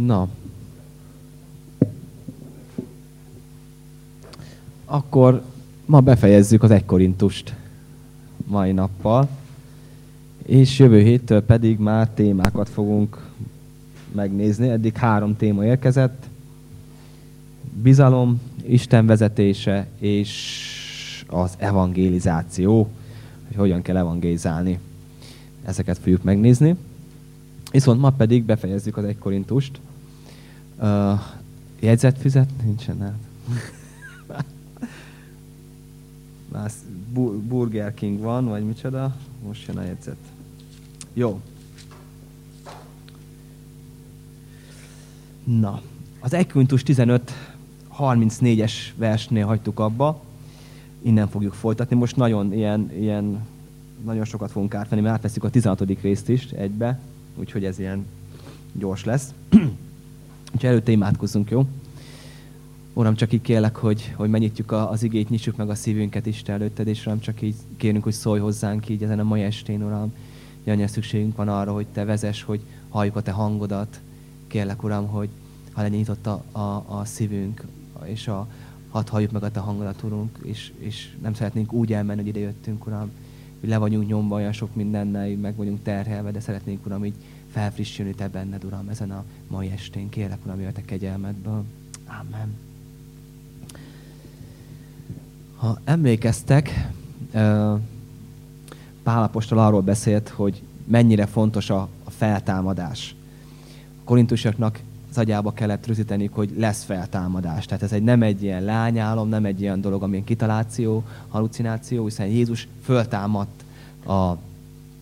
Na. Akkor ma befejezzük az egykorintust mai nappal, és jövő héttől pedig már témákat fogunk megnézni. Eddig három téma érkezett. Bizalom, Isten vezetése és az evangelizáció, hogy hogyan kell evangélizálni. Ezeket fogjuk megnézni. Viszont ma pedig befejezzük az egy korintust. Uh, jegyzetfüzet nincsen el. Burger King van, vagy micsoda. Most jön a jegyzet. Jó. Na, az 1 Korintus 15 34-es versnél hagytuk abba. Innen fogjuk folytatni. Most nagyon ilyen, ilyen nagyon sokat fogunk átvenni, mert átveszünk a 16. részt is egybe úgyhogy ez ilyen gyors lesz. Úgyhogy előtte imádkozzunk, jó? Uram, csak így kérlek, hogy, hogy megnyitjuk az igét, nyissuk meg a szívünket Isten előtted, és Uram, csak így kérünk, hogy szólj hozzánk így ezen a mai estén, Uram. Janja, szükségünk van arra, hogy Te vezess, hogy halljuk a Te hangodat. Kérlek, Uram, hogy ha legyen a, a, a szívünk, és a, hadd halljuk meg a Te hangodat, Urunk, és, és nem szeretnénk úgy elmenni, hogy ide jöttünk, Uram, hogy le vagyunk nyomva olyan sok mindennel, meg vagyunk terhelve, de szeretnénk, Uram, így felfrissülni Te benned, Uram, ezen a mai estén. Kérlek, Uram, jöjj a Te kegyelmedből. Amen. Ha emlékeztek, Pálapostól arról beszélt, hogy mennyire fontos a feltámadás. A korintusoknak az agyába kellett rögzíteni, hogy lesz feltámadás. Tehát ez egy, nem egy ilyen lányálom, nem egy ilyen dolog, amilyen kitaláció, halucináció, hiszen Jézus föltámadt a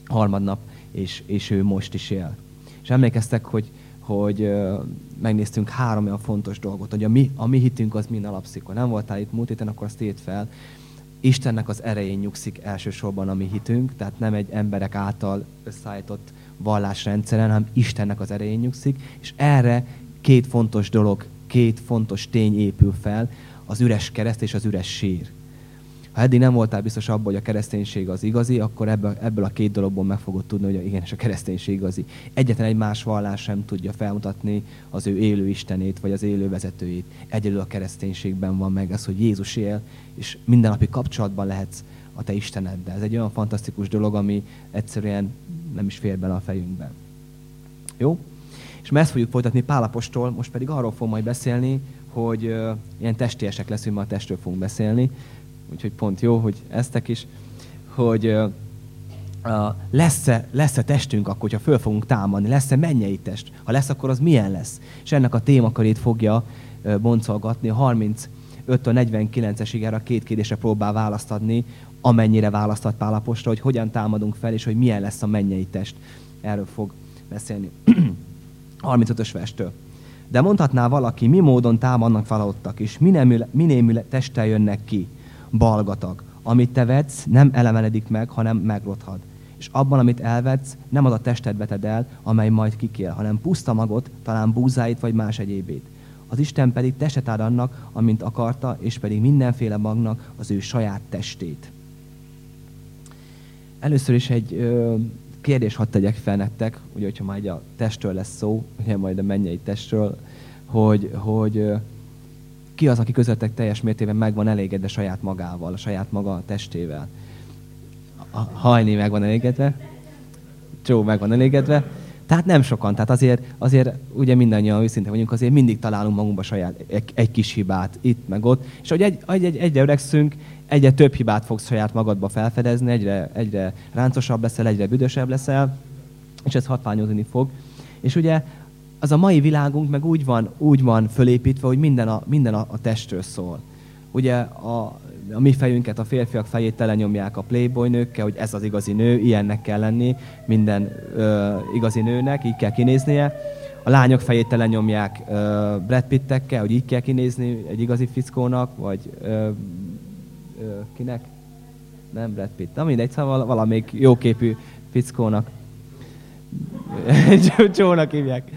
harmadnap, és, és ő most is él. És emlékeztek, hogy, hogy megnéztünk három olyan fontos dolgot, hogy a mi, a mi hitünk az mind alapszik. Ha nem voltál itt múlt héten, akkor azt írd fel. Istennek az erején nyugszik elsősorban a mi hitünk, tehát nem egy emberek által összeállított vallásrendszeren, hanem Istennek az erején nyugszik, és erre két fontos dolog, két fontos tény épül fel, az üres kereszt és az üres sír. Ha eddig nem voltál biztos abban, hogy a kereszténység az igazi, akkor ebből, ebből a két dologból meg fogod tudni, hogy igen, és a kereszténység igazi. Egyetlen egy más vallás sem tudja felmutatni az ő élő Istenét, vagy az élő vezetőjét. Egyedül a kereszténységben van meg ez, hogy Jézus él, és mindennapi kapcsolatban lehetsz a te Isteneddel. Ez egy olyan fantasztikus dolog, ami egyszerűen nem is fér bele a fejünkbe. Jó? És ezt fogjuk folytatni Pálapostól, most pedig arról fog majd beszélni, hogy ilyen testiesek leszünk, ma a testről fogunk beszélni, úgyhogy pont jó, hogy eztek is, hogy lesz-e, lesz-e testünk akkor, hogyha föl fogunk támadni, lesz-e mennyei test? Ha lesz, akkor az milyen lesz? És ennek a témakörét fogja uh, boncolgatni. A 35 49-es igára két kérdésre próbál választ adni, amennyire választott Pálapostra, hogy hogyan támadunk fel, és hogy milyen lesz a mennyei test. Erről fog beszélni. 35-ös verstől. De mondhatná valaki, mi módon támadnak falottak, és minél testtel jönnek ki, balgatag. Amit te vetsz, nem elemenedik meg, hanem megrothad. És abban, amit elvetsz, nem az a tested veted el, amely majd kikél, hanem puszta magot, talán búzáit vagy más egyébét. Az Isten pedig testet ad annak, amint akarta, és pedig mindenféle magnak az ő saját testét. Először is egy ö, kérdés hadd tegyek fel nektek, ugye, hogyha majd a testről lesz szó, ugye majd a mennyei testről, hogy, hogy ki az, aki közöttek teljes mértében meg van elégedve saját magával, a saját maga testével. A hajni meg van elégedve, Csó meg elégedve, tehát nem sokan, tehát azért, azért ugye mindannyian őszinte vagyunk, azért mindig találunk magunkba saját egy, egy kis hibát itt meg ott, és hogy egy, egy, egy, egyre öregszünk, egyre több hibát fogsz saját magadba felfedezni, egyre, egyre ráncosabb leszel, egyre büdösebb leszel, és ez hatványozni fog. És ugye az a mai világunk meg úgy van, úgy van fölépítve, hogy minden a, minden a, a testről szól. Ugye a, a mi fejünket, a férfiak fejét telenyomják a playboy nőkkel, hogy ez az igazi nő, ilyennek kell lenni minden ö, igazi nőnek, így kell kinéznie. A lányok fejét telenyomják ö, Brad Pittekkel, hogy így kell kinézni egy igazi fickónak, vagy ö, kinek? Nem Brad Pitt. Na mindegy, szóval valamelyik jóképű fickónak. Csónak hívják.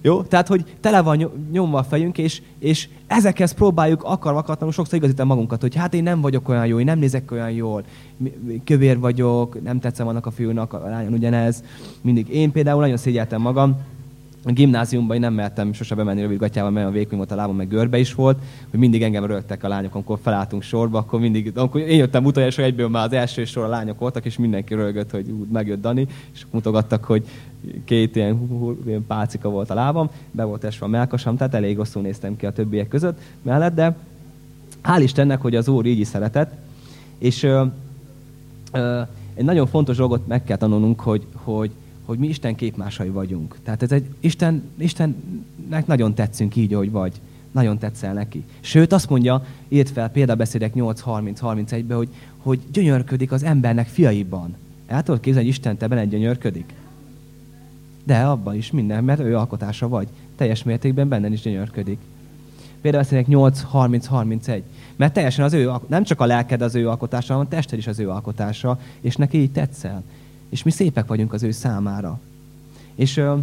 Jó? Tehát, hogy tele van nyomva a fejünk, és, és ezekhez próbáljuk akarva akartam sokszor igazítani magunkat, hogy hát én nem vagyok olyan jó, én nem nézek olyan jól, kövér vagyok, nem tetszem annak a fiúnak, a lányon ugyanez. Mindig én például nagyon szégyeltem magam, a gimnáziumban én nem mertem sose bemenni rövid gatyával, mert a vékony volt a lábam, meg görbe is volt, hogy mindig engem rögtek a lányok, amikor felálltunk sorba, akkor mindig, amikor én jöttem utoljára, egyből már az első sor a lányok voltak, és mindenki rögött, hogy úgy megjött Dani, és mutogattak, hogy két ilyen, ilyen pálcika volt a lábam, be volt esve a melkasam, tehát elég rosszul néztem ki a többiek között mellett, de hál' Istennek, hogy az Úr így is szeretett, és ö, ö, egy nagyon fontos dolgot meg kell tanulnunk, hogy, hogy, hogy mi Isten képmásai vagyunk. Tehát ez egy, Isten, Istennek nagyon tetszünk így, ahogy vagy. Nagyon tetszel neki. Sőt, azt mondja, írt fel példabeszédek 8.30-31-be, hogy, hogy gyönyörködik az embernek fiaiban. El tudod képzelni, hogy Isten te benned gyönyörködik? De abban is minden, mert ő alkotása vagy. Teljes mértékben benne is gyönyörködik. Példabeszédek 8.30-31. Mert teljesen az ő, nem csak a lelked az ő alkotása, hanem a tested is az ő alkotása, és neki így tetszel. És mi szépek vagyunk az ő számára. És ö,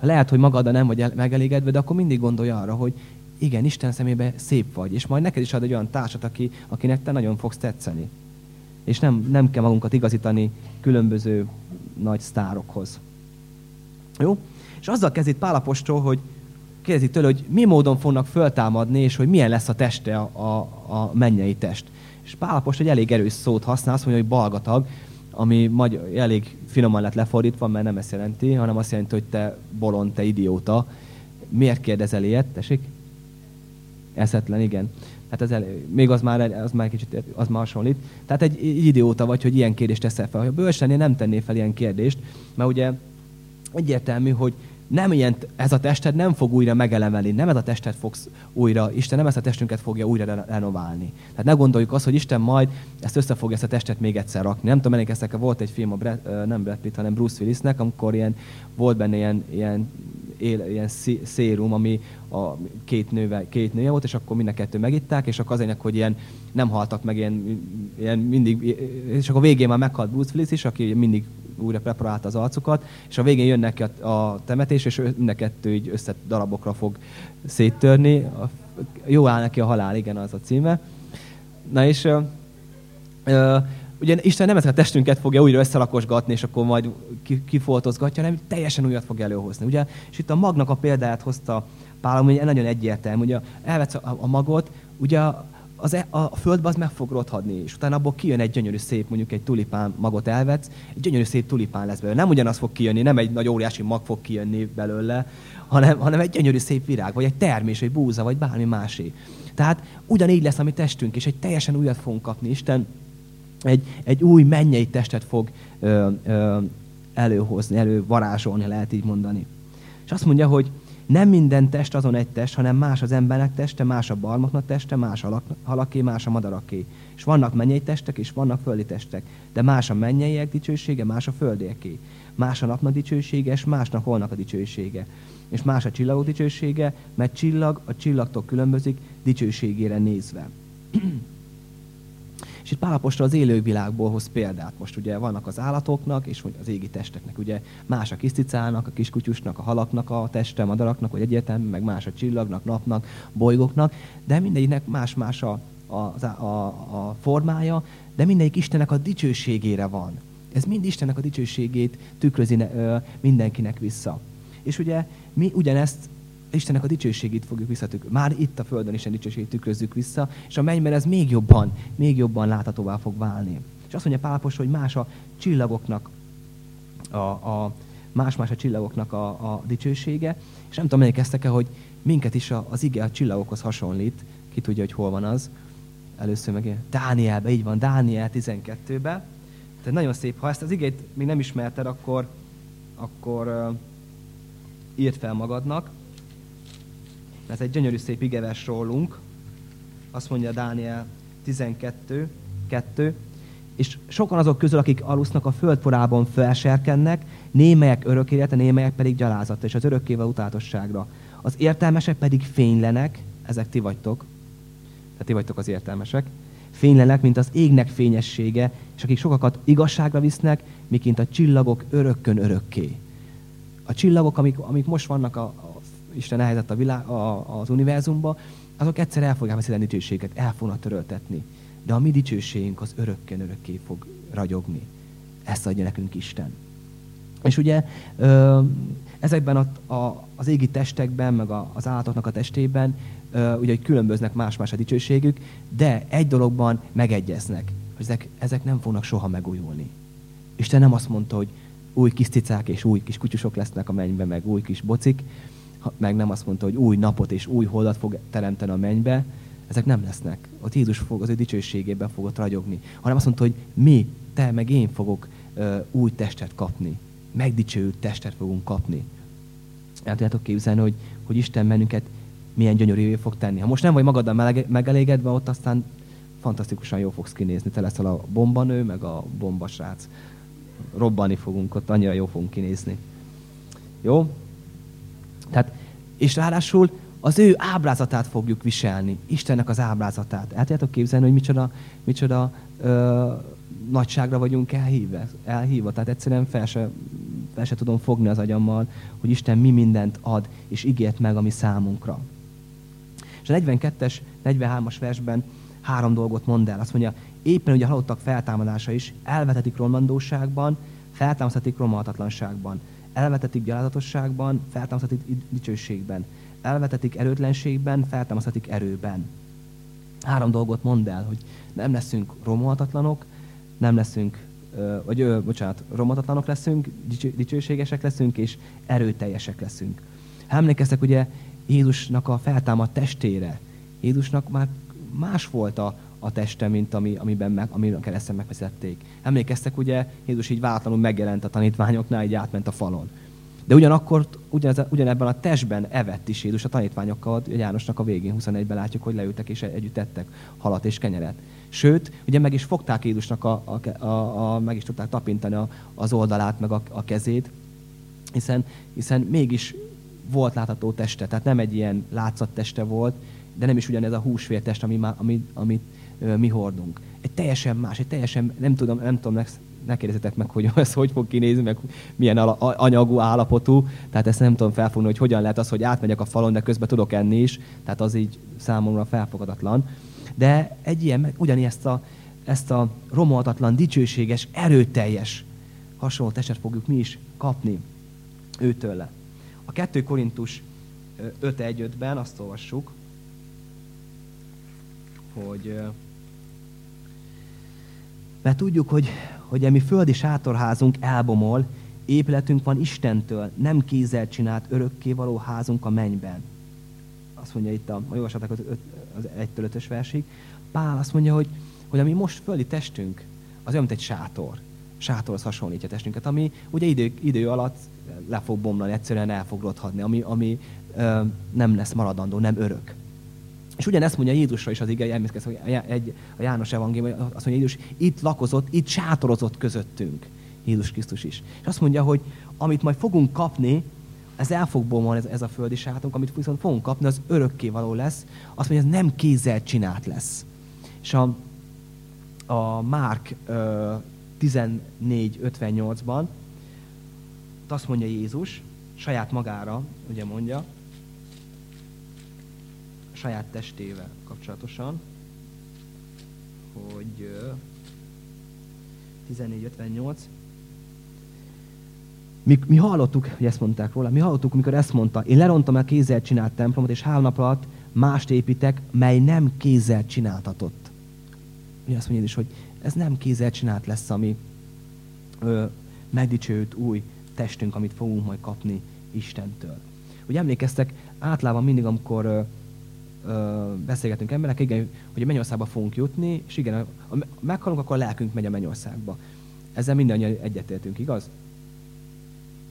lehet, hogy magaddal nem vagy megelégedve, de akkor mindig gondolj arra, hogy igen, Isten szemébe szép vagy, és majd neked is ad egy olyan társat, aki, akinek te nagyon fogsz tetszeni. És nem, nem kell magunkat igazítani különböző nagy sztárokhoz. Jó? És azzal kezd itt Pálapostól, hogy kérdezi tőle, hogy mi módon fognak föltámadni, és hogy milyen lesz a teste, a, a, a mennyei test. És Pálapost egy elég erős szót használ, azt mondja, hogy balgatag, ami magyar, elég finoman lett lefordítva, mert nem ezt jelenti, hanem azt jelenti, hogy te bolond, te idióta. Miért kérdezel ilyet? Tessék? Eszetlen, igen. Hát ez elég, még az már, az már kicsit az már hasonlít. Tehát egy, idióta vagy, hogy ilyen kérdést teszel fel. Ha bölcs lennél, nem tennél fel ilyen kérdést, mert ugye egyértelmű, hogy nem ilyen, ez a tested nem fog újra megelemelni, nem ez a tested fogsz újra, Isten nem ezt a testünket fogja újra renoválni. Tehát ne gondoljuk azt, hogy Isten majd ezt össze fogja ezt a testet még egyszer rakni. Nem tudom, emlékeztek, volt egy film, a Brad, nem Brad Pitt, hanem Bruce Willisnek, amikor ilyen, volt benne ilyen, ilyen, él, ilyen szérum, ami a két, nővel, két nője volt, és akkor mind a kettő megitták, és akkor azért, hogy ilyen nem haltak meg, ilyen, ilyen mindig, és akkor végén már meghalt Bruce Willis is, aki mindig újra preparálta az arcukat, és a végén jön neki a, temetés, és mind a kettő így össze darabokra fog széttörni. Jó áll neki a halál, igen, az a címe. Na és ö, ö, ugye Isten nem ezt a testünket fogja újra összelakosgatni, és akkor majd kifoltozgatja, hanem teljesen újat fog előhozni. Ugye? És itt a magnak a példáját hozta Pál, hogy nagyon egyértelmű. Ugye elvetsz a, a magot, ugye az, e, a, földbe az meg fog rothadni, és utána abból kijön egy gyönyörű szép, mondjuk egy tulipán magot elvetsz, egy gyönyörű szép tulipán lesz belőle. Nem ugyanaz fog kijönni, nem egy nagy óriási mag fog kijönni belőle, hanem, hanem egy gyönyörű szép virág, vagy egy termés, egy búza, vagy bármi másé. Tehát ugyanígy lesz a mi testünk, és egy teljesen újat fogunk kapni. Isten egy, egy új mennyei testet fog ö, ö, előhozni, elővarázsolni, lehet így mondani. És azt mondja, hogy nem minden test azon egy test, hanem más az embernek teste, más a barmoknak teste, más a halaké, más a madaraké. És vannak mennyei testek, és vannak földi testek. De más a mennyeiek dicsősége, más a földieké. Más a napnak dicsősége, és másnak holnak a dicsősége. És más a csillagok dicsősége, mert csillag a csillagtól különbözik dicsőségére nézve. És itt Pálapostól az élő világból hoz példát. Most ugye vannak az állatoknak, és az égi testeknek. Ugye más a kiszticának, a kiskutyusnak, a halaknak a teste, a madaraknak, vagy egyértelmű, meg más a csillagnak, napnak, bolygóknak, de mindegyiknek más-más a, a, a, a formája, de mindegyik Istennek a dicsőségére van. Ez mind Istennek a dicsőségét tükrözi ö, mindenkinek vissza. És ugye mi ugyanezt Istennek a dicsőségét fogjuk visszatük. Már itt a Földön Isten dicsőségét tükrözzük vissza, és a mennyben ez még jobban, még jobban láthatóvá fog válni. És azt mondja Pálapos, hogy más a csillagoknak a, a más-más a csillagoknak a, a dicsősége, és nem tudom, emlékeztek-e, hogy minket is a, az ige a csillagokhoz hasonlít, ki tudja, hogy hol van az. Először meg Dánielbe, így van, Dániel 12-be. Tehát nagyon szép, ha ezt az igét még nem ismerted, akkor, akkor uh, írd fel magadnak. Ez egy gyönyörű szép igeves rólunk. Azt mondja Dániel 12, 2. És sokan azok közül, akik alusznak a földporában felserkennek, némelyek örök élete, némelyek pedig gyalázatra, és az örökkével utáltosságra. Az értelmesek pedig fénylenek, ezek ti vagytok, tehát ti vagytok az értelmesek, fénylenek, mint az égnek fényessége, és akik sokakat igazságra visznek, miként a csillagok örökkön örökké. A csillagok, amik, amik most vannak a, Isten elhelyezett a világ, a, az univerzumba, azok egyszer el fogják veszíteni dicsőséget, el fognak töröltetni. De a mi dicsőségünk az örökken örökké fog ragyogni. Ezt adja nekünk Isten. És ugye ezekben a, a, az égi testekben, meg a, az állatoknak a testében, ugye hogy különböznek más-más a dicsőségük, de egy dologban megegyeznek, hogy ezek, ezek nem fognak soha megújulni. Isten nem azt mondta, hogy új kis cicák és új kis kutyusok lesznek a mennybe, meg új kis bocik, meg nem azt mondta, hogy új napot és új holdat fog teremteni a mennybe, ezek nem lesznek. Ott Jézus fog az ő dicsőségében fogott ragyogni. Hanem azt mondta, hogy mi, te meg én fogok uh, új testet kapni. Megdicsőült testet fogunk kapni. El tudjátok képzelni, hogy, hogy Isten bennünket milyen gyönyörűvé fog tenni. Ha most nem vagy magaddal megelégedve, ott aztán fantasztikusan jó fogsz kinézni. Te leszel a bombanő, meg a bombasrác. Robbani fogunk, ott annyira jó fogunk kinézni. Jó? Tehát, és ráadásul az ő ábrázatát fogjuk viselni. Istennek az ábrázatát. El tudjátok képzelni, hogy micsoda, micsoda ö, nagyságra vagyunk elhívva, elhívva. Tehát egyszerűen fel se, fel se tudom fogni az agyammal, hogy Isten mi mindent ad, és ígért meg a mi számunkra. És a 42-es, 43-as versben három dolgot mond el. Azt mondja, éppen ugye a halottak feltámadása is elvetetik romlandóságban, feltámasztatik romhaltatlanságban, elvetetik gyalázatosságban, feltámasztatik dicsőségben, elvetetik erőtlenségben, feltámasztatik erőben. Három dolgot mond el, hogy nem leszünk romolhatatlanok, nem leszünk, vagy ö, bocsánat, romolhatatlanok leszünk, dicső, dicsőségesek leszünk, és erőteljesek leszünk. Ha emlékeztek ugye Jézusnak a feltámadt testére, Jézusnak már más volt a, a teste, mint ami, amiben meg, ami a kereszten megvezették. Emlékeztek, ugye Jézus így váratlanul megjelent a tanítványoknál, így átment a falon. De ugyanakkor ugyanez, ugyanebben a testben evett is Jézus a tanítványokkal, Jánosnak a végén 21-ben látjuk, hogy leültek és együtt ettek halat és kenyeret. Sőt, ugye meg is fogták Jézusnak, a, a, a, a, meg is tudták tapintani a, az oldalát, meg a, a kezét, hiszen, hiszen mégis volt látható teste, tehát nem egy ilyen látszat teste volt, de nem is ugyanez a húsvértest, ami, ami, amit mi hordunk. Egy teljesen más, egy teljesen, nem tudom, nem tudom, ne kérdezzetek meg, hogy ez hogy fog kinézni, meg milyen anyagú állapotú. Tehát ezt nem tudom felfogni, hogy hogyan lehet az, hogy átmegyek a falon, de közben tudok enni is. Tehát az így számomra felfogadatlan. De egy ilyen, ugyanígy ezt a, ezt a romoltatlan, dicsőséges, erőteljes hasonló testet fogjuk mi is kapni őtőle. A 2 Korintus 5.1.5-ben azt olvassuk, hogy mert tudjuk, hogy, hogy a mi földi sátorházunk elbomol, épületünk van Istentől, nem kézzel csinált örökkévaló házunk a mennyben. Azt mondja itt, a, a olvassatok az, az 1 5 versig. Pál azt mondja, hogy, hogy ami most földi testünk, az olyan, mint egy sátor. Sátorhoz hasonlítja testünket, ami ugye idő, idő alatt le fog bomlani, egyszerűen el fog rothadni, ami, ami ö, nem lesz maradandó, nem örök. És ugyanezt mondja Jézusra is az ige, emlékeztek, hogy egy, a János evangélium, azt mondja Jézus, itt lakozott, itt sátorozott közöttünk. Jézus Krisztus is. És azt mondja, hogy amit majd fogunk kapni, ez el fog bomolni, ez, ez a földi sátunk, amit viszont fogunk kapni, az örökké való lesz. Azt mondja, ez nem kézzel csinált lesz. És a, a Márk 14.58-ban azt mondja Jézus, saját magára, ugye mondja, saját testével kapcsolatosan, hogy 1458. Mi, mi hallottuk, hogy ezt mondták róla, mi hallottuk, amikor ezt mondta, én lerontam el kézzel csinált templomot, és három nap alatt mást építek, mely nem kézzel csináltatott. Ugye azt mondja is, hogy ez nem kézzel csinált lesz, ami ö, megdicsőült új testünk, amit fogunk majd kapni Istentől. Ugye emlékeztek, általában mindig, amikor ö, beszélgetünk emberek, igen, hogy a mennyországba fogunk jutni, és igen, ha meghalunk, akkor a lelkünk megy a mennyországba. Ezzel mindannyian egyetértünk, igaz?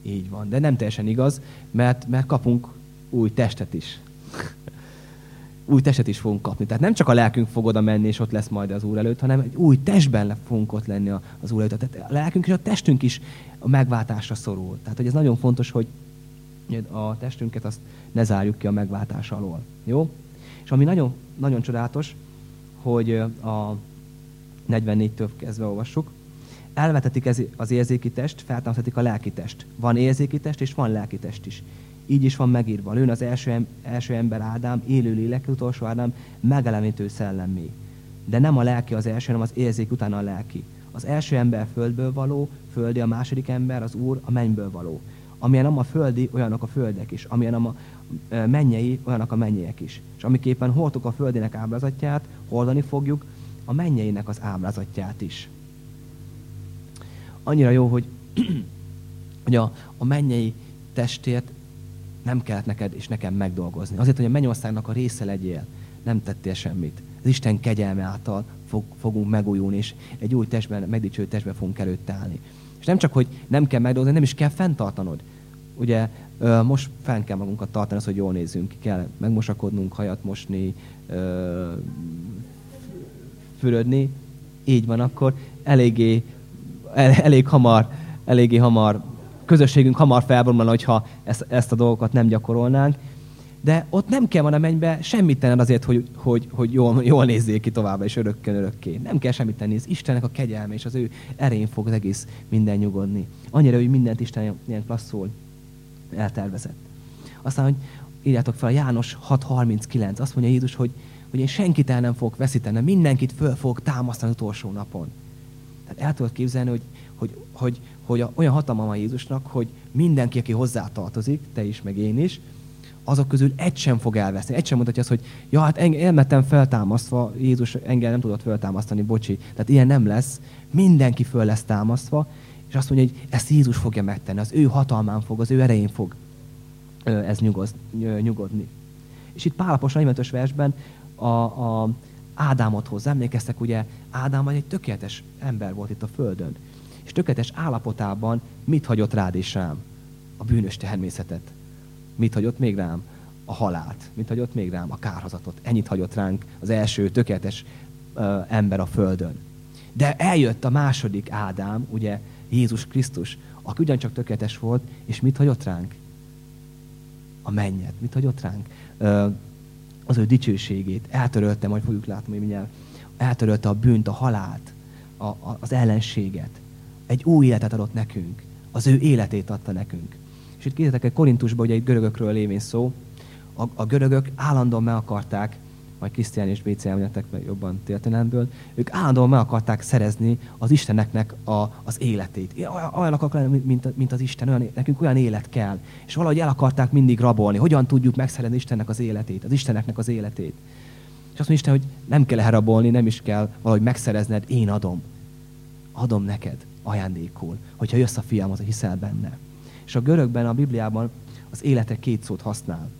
Így van, de nem teljesen igaz, mert, mert kapunk új testet is. új testet is fogunk kapni. Tehát nem csak a lelkünk fog oda menni, és ott lesz majd az Úr előtt, hanem egy új testben fogunk ott lenni az Úr előtt. Tehát a lelkünk és a testünk is a megváltásra szorul. Tehát, hogy ez nagyon fontos, hogy a testünket azt ne zárjuk ki a megváltás alól. Jó? És ami nagyon, nagyon csodálatos, hogy a 44-től kezdve olvassuk, elvetetik ez az érzéki test, feltámasztatik a lelki test. Van érzéki test, és van lelki test is. Így is van megírva. Lőn az első, első ember Ádám, élő lélek, utolsó Ádám, megelemítő szellemmé. De nem a lelki az első, hanem az érzék utána a lelki. az első ember földből való, földi a második ember, az Úr a mennyből való. Amilyen a földi, olyanok a földek is. Amilyen a mennyei, olyanok a mennyeiek is. És amiképpen hordtuk a földének ábrázatját, hordani fogjuk a mennyeinek az ábrázatját is. Annyira jó, hogy, hogy a, a mennyei testét nem kellett neked és nekem megdolgozni. Azért, hogy a mennyországnak a része legyél, nem tettél semmit. Az Isten kegyelme által fog, fogunk megújulni, és egy új testben, megdicső testben fogunk előtt állni. És nem csak, hogy nem kell megdolgozni, nem is kell fenntartanod. Ugye most fenn kell magunkat tartani, az, hogy jól nézzünk. Kell megmosakodnunk, hajat mosni, fürödni. Így van, akkor eléggé, el, elég hamar, eléggé hamar közösségünk hamar felbomlana, hogyha ezt, ezt a dolgokat nem gyakorolnánk. De ott nem kell van a mennybe semmit tenned azért, hogy, hogy, hogy jól, jól nézzél ki tovább, és örökkön örökké. Nem kell semmit tenni. Ez Istennek a kegyelme, és az ő erején fog az egész minden nyugodni. Annyira, hogy mindent Isten ilyen klasszul eltervezett. Aztán, hogy írjátok fel a János 6.39, azt mondja Jézus, hogy, hogy én senkit el nem fogok veszíteni, mindenkit föl fogok támasztani az utolsó napon. Tehát el tudod képzelni, hogy, hogy, hogy, hogy a, olyan hatalma van Jézusnak, hogy mindenki, aki hozzá tartozik, te is, meg én is, azok közül egy sem fog elveszni. Egy sem mondhatja azt, hogy ja, hát elmettem feltámasztva, Jézus engem nem tudott feltámasztani, bocsi. Tehát ilyen nem lesz. Mindenki föl lesz támasztva, azt mondja, hogy ezt Jézus fogja megtenni, az ő hatalmán fog, az ő erején fog ez nyugoz, nyugodni. És itt Pálapos 45 versben a, a Ádámot hozzá, emlékeztek, ugye Ádám egy tökéletes ember volt itt a Földön. És tökéletes állapotában mit hagyott rád és rám? A bűnös természetet. Mit hagyott még rám? A halált. Mit hagyott még rám? A kárhozatot. Ennyit hagyott ránk az első tökéletes ö, ember a Földön. De eljött a második Ádám, ugye Jézus Krisztus, aki ugyancsak tökéletes volt, és mit hagyott ránk? A mennyet. Mit hagyott ránk? Az ő dicsőségét. Eltörölte, majd fogjuk látni mindjárt. Eltörölte a bűnt, a halált, a, a, az ellenséget. Egy új életet adott nekünk. Az ő életét adta nekünk. És itt kérdetek Korintusban, ugye egy görögökről lévén szó, a, a görögök állandóan meg akarták majd Krisztián és BC elmondjátok meg jobban történelmből, ők állandóan meg akarták szerezni az Isteneknek a, az életét. Olyanok akarnak lenni, mint, mint az Isten, olyan, nekünk olyan élet kell. És valahogy el akarták mindig rabolni. Hogyan tudjuk megszerezni Istennek az életét, az Isteneknek az életét. És azt mondja Isten, hogy nem kell elrabolni, nem is kell valahogy megszerezned, én adom. Adom neked ajándékul, hogyha jössz a fiamhoz, hiszel benne. És a görögben, a Bibliában az életek két szót használ.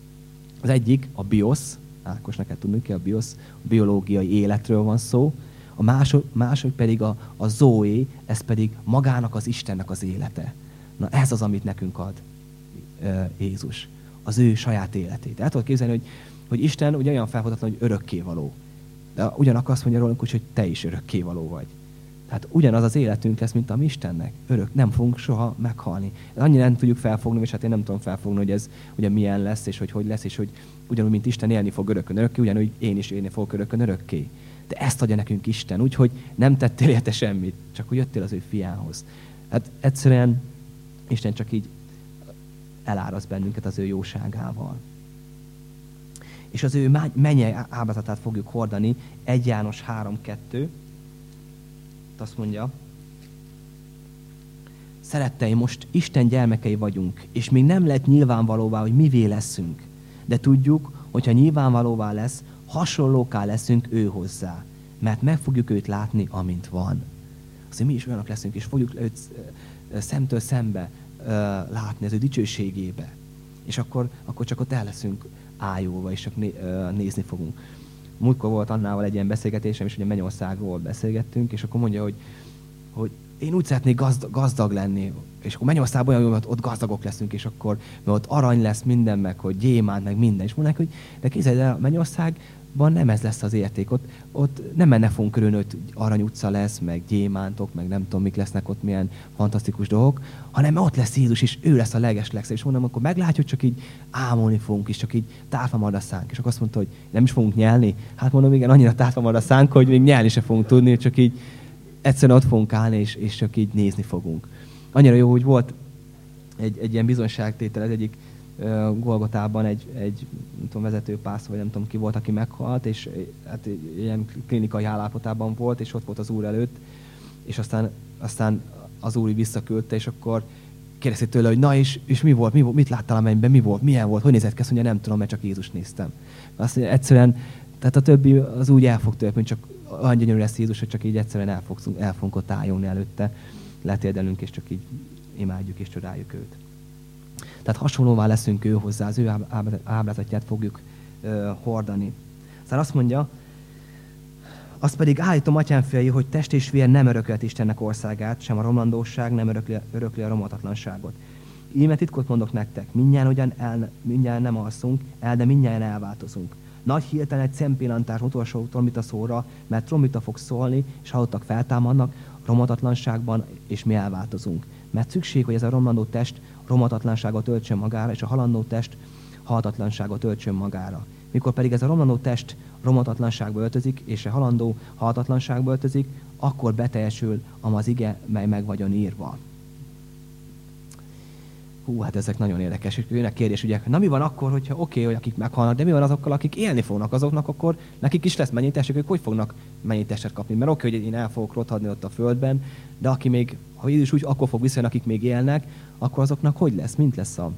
Az egyik a biosz, Ákos, neked tudni kell, a, biosz, biológiai életről van szó, a másod, másod pedig a, a Zoe, ez pedig magának az Istennek az élete. Na ez az, amit nekünk ad e, Jézus. Az ő saját életét. El tudod képzelni, hogy, hogy Isten ugye olyan felfogadatlan, hogy örökkévaló. De ugyanakkor azt mondja rólunk, hogy te is örökkévaló vagy. Tehát ugyanaz az életünk lesz, mint a mi Istennek. Örök, nem fogunk soha meghalni. Annyira nem tudjuk felfogni, és hát én nem tudom felfogni, hogy ez ugye milyen lesz, és hogy hogy lesz, és hogy ugyanúgy, mint Isten élni fog örökön örökké, ugyanúgy én is élni fogok örökön örökké. De ezt adja nekünk Isten, úgyhogy nem tettél érte semmit, csak hogy jöttél az ő fiához. Hát egyszerűen Isten csak így eláraz bennünket az ő jóságával. És az ő mennyei áldozatát fogjuk hordani, 1 János 3.2, azt mondja, Szeretteim, most Isten gyermekei vagyunk, és még nem lett nyilvánvalóvá, hogy mivé leszünk. De tudjuk, hogyha nyilvánvalóvá lesz, hasonlóká leszünk ő hozzá, mert meg fogjuk őt látni, amint van. Azért mi is olyanok leszünk, és fogjuk őt szemtől szembe látni az ő dicsőségébe. És akkor, akkor csak ott el leszünk ájulva, és csak nézni fogunk múltkor volt Annával egy ilyen beszélgetésem, és ugye Mennyországról beszélgettünk, és akkor mondja, hogy, hogy én úgy szeretnék gazdag, gazdag lenni, és akkor Mennyországban olyan, hogy ott gazdagok leszünk, és akkor mert ott arany lesz minden, meg hogy gyémánt, meg minden. És mondják, hogy de képzeld el, Mennyország van nem ez lesz az érték. Ott, ott nem menne fogunk körülni, hogy arany utca lesz, meg gyémántok, meg nem tudom, mik lesznek ott, milyen fantasztikus dolgok, hanem ott lesz Jézus, és ő lesz a leges legszebb. És mondom, akkor meglátjuk, csak így ámolni fogunk, és csak így tárfa marad a szánk. És akkor azt mondta, hogy nem is fogunk nyelni. Hát mondom, igen, annyira tárfa marad a szánk, hogy még nyelni se fogunk tudni, csak így egyszerűen ott fogunk állni, és, és csak így nézni fogunk. Annyira jó, hogy volt egy, egy ilyen bizonyságtétel, ez egyik Golgotában egy, egy nem tudom, vezetőpász, vagy nem tudom ki volt, aki meghalt, és hát ilyen klinikai állapotában volt, és ott volt az úr előtt, és aztán, aztán az úr visszaküldte, és akkor kérdezte tőle, hogy na és, és mi volt, mi volt, mit láttál a mennyben, mi volt, milyen volt, hogy nézett ki, azt mondja, nem tudom, mert csak Jézus néztem. Azt mondja, egyszerűen, tehát a többi az úgy el fog történni, csak olyan gyönyörű lesz Jézus, hogy csak így egyszerűen el, fogunk, el fogunk ott ájulni előtte, letérdelünk, és csak így imádjuk és csodáljuk őt. Tehát hasonlóvá leszünk ő hozzá, az ő ábrázatját fogjuk uh, hordani. Szóval azt mondja, azt pedig állítom, atyám fiai, hogy test és vér nem örökölt Istennek országát, sem a romlandóság nem örökli, örökli a romatatlanságot. Íme titkot mondok nektek, mindjárt ugyan el, mindjárt nem alszunk el, de mindjárt elváltozunk. Nagy hirtelen egy szempillantás utolsó trombita szóra, mert trombita fog szólni, és halottak feltámadnak, romatatlanságban, és mi elváltozunk. Mert szükség, hogy ez a romlandó test romatatlanságot öltsön magára, és a halandó test halhatatlanságot öltsön magára. Mikor pedig ez a romlandó test romatatlanságba öltözik, és a halandó halhatatlanságba öltözik, akkor beteljesül az ige, mely meg vagyon írva. Hú, hát ezek nagyon érdekes. És kérdés, ugye, na mi van akkor, hogyha oké, okay, hogy akik meghalnak, de mi van azokkal, akik élni fognak, azoknak akkor nekik is lesz mennyitesek, ők hogy fognak mennyitestet kapni? Mert oké, okay, hogy én el fogok rothadni ott a földben, de aki még, ha Jézus úgy, akkor fog viszonyulni, akik még élnek, akkor azoknak hogy lesz? Mint lesz a...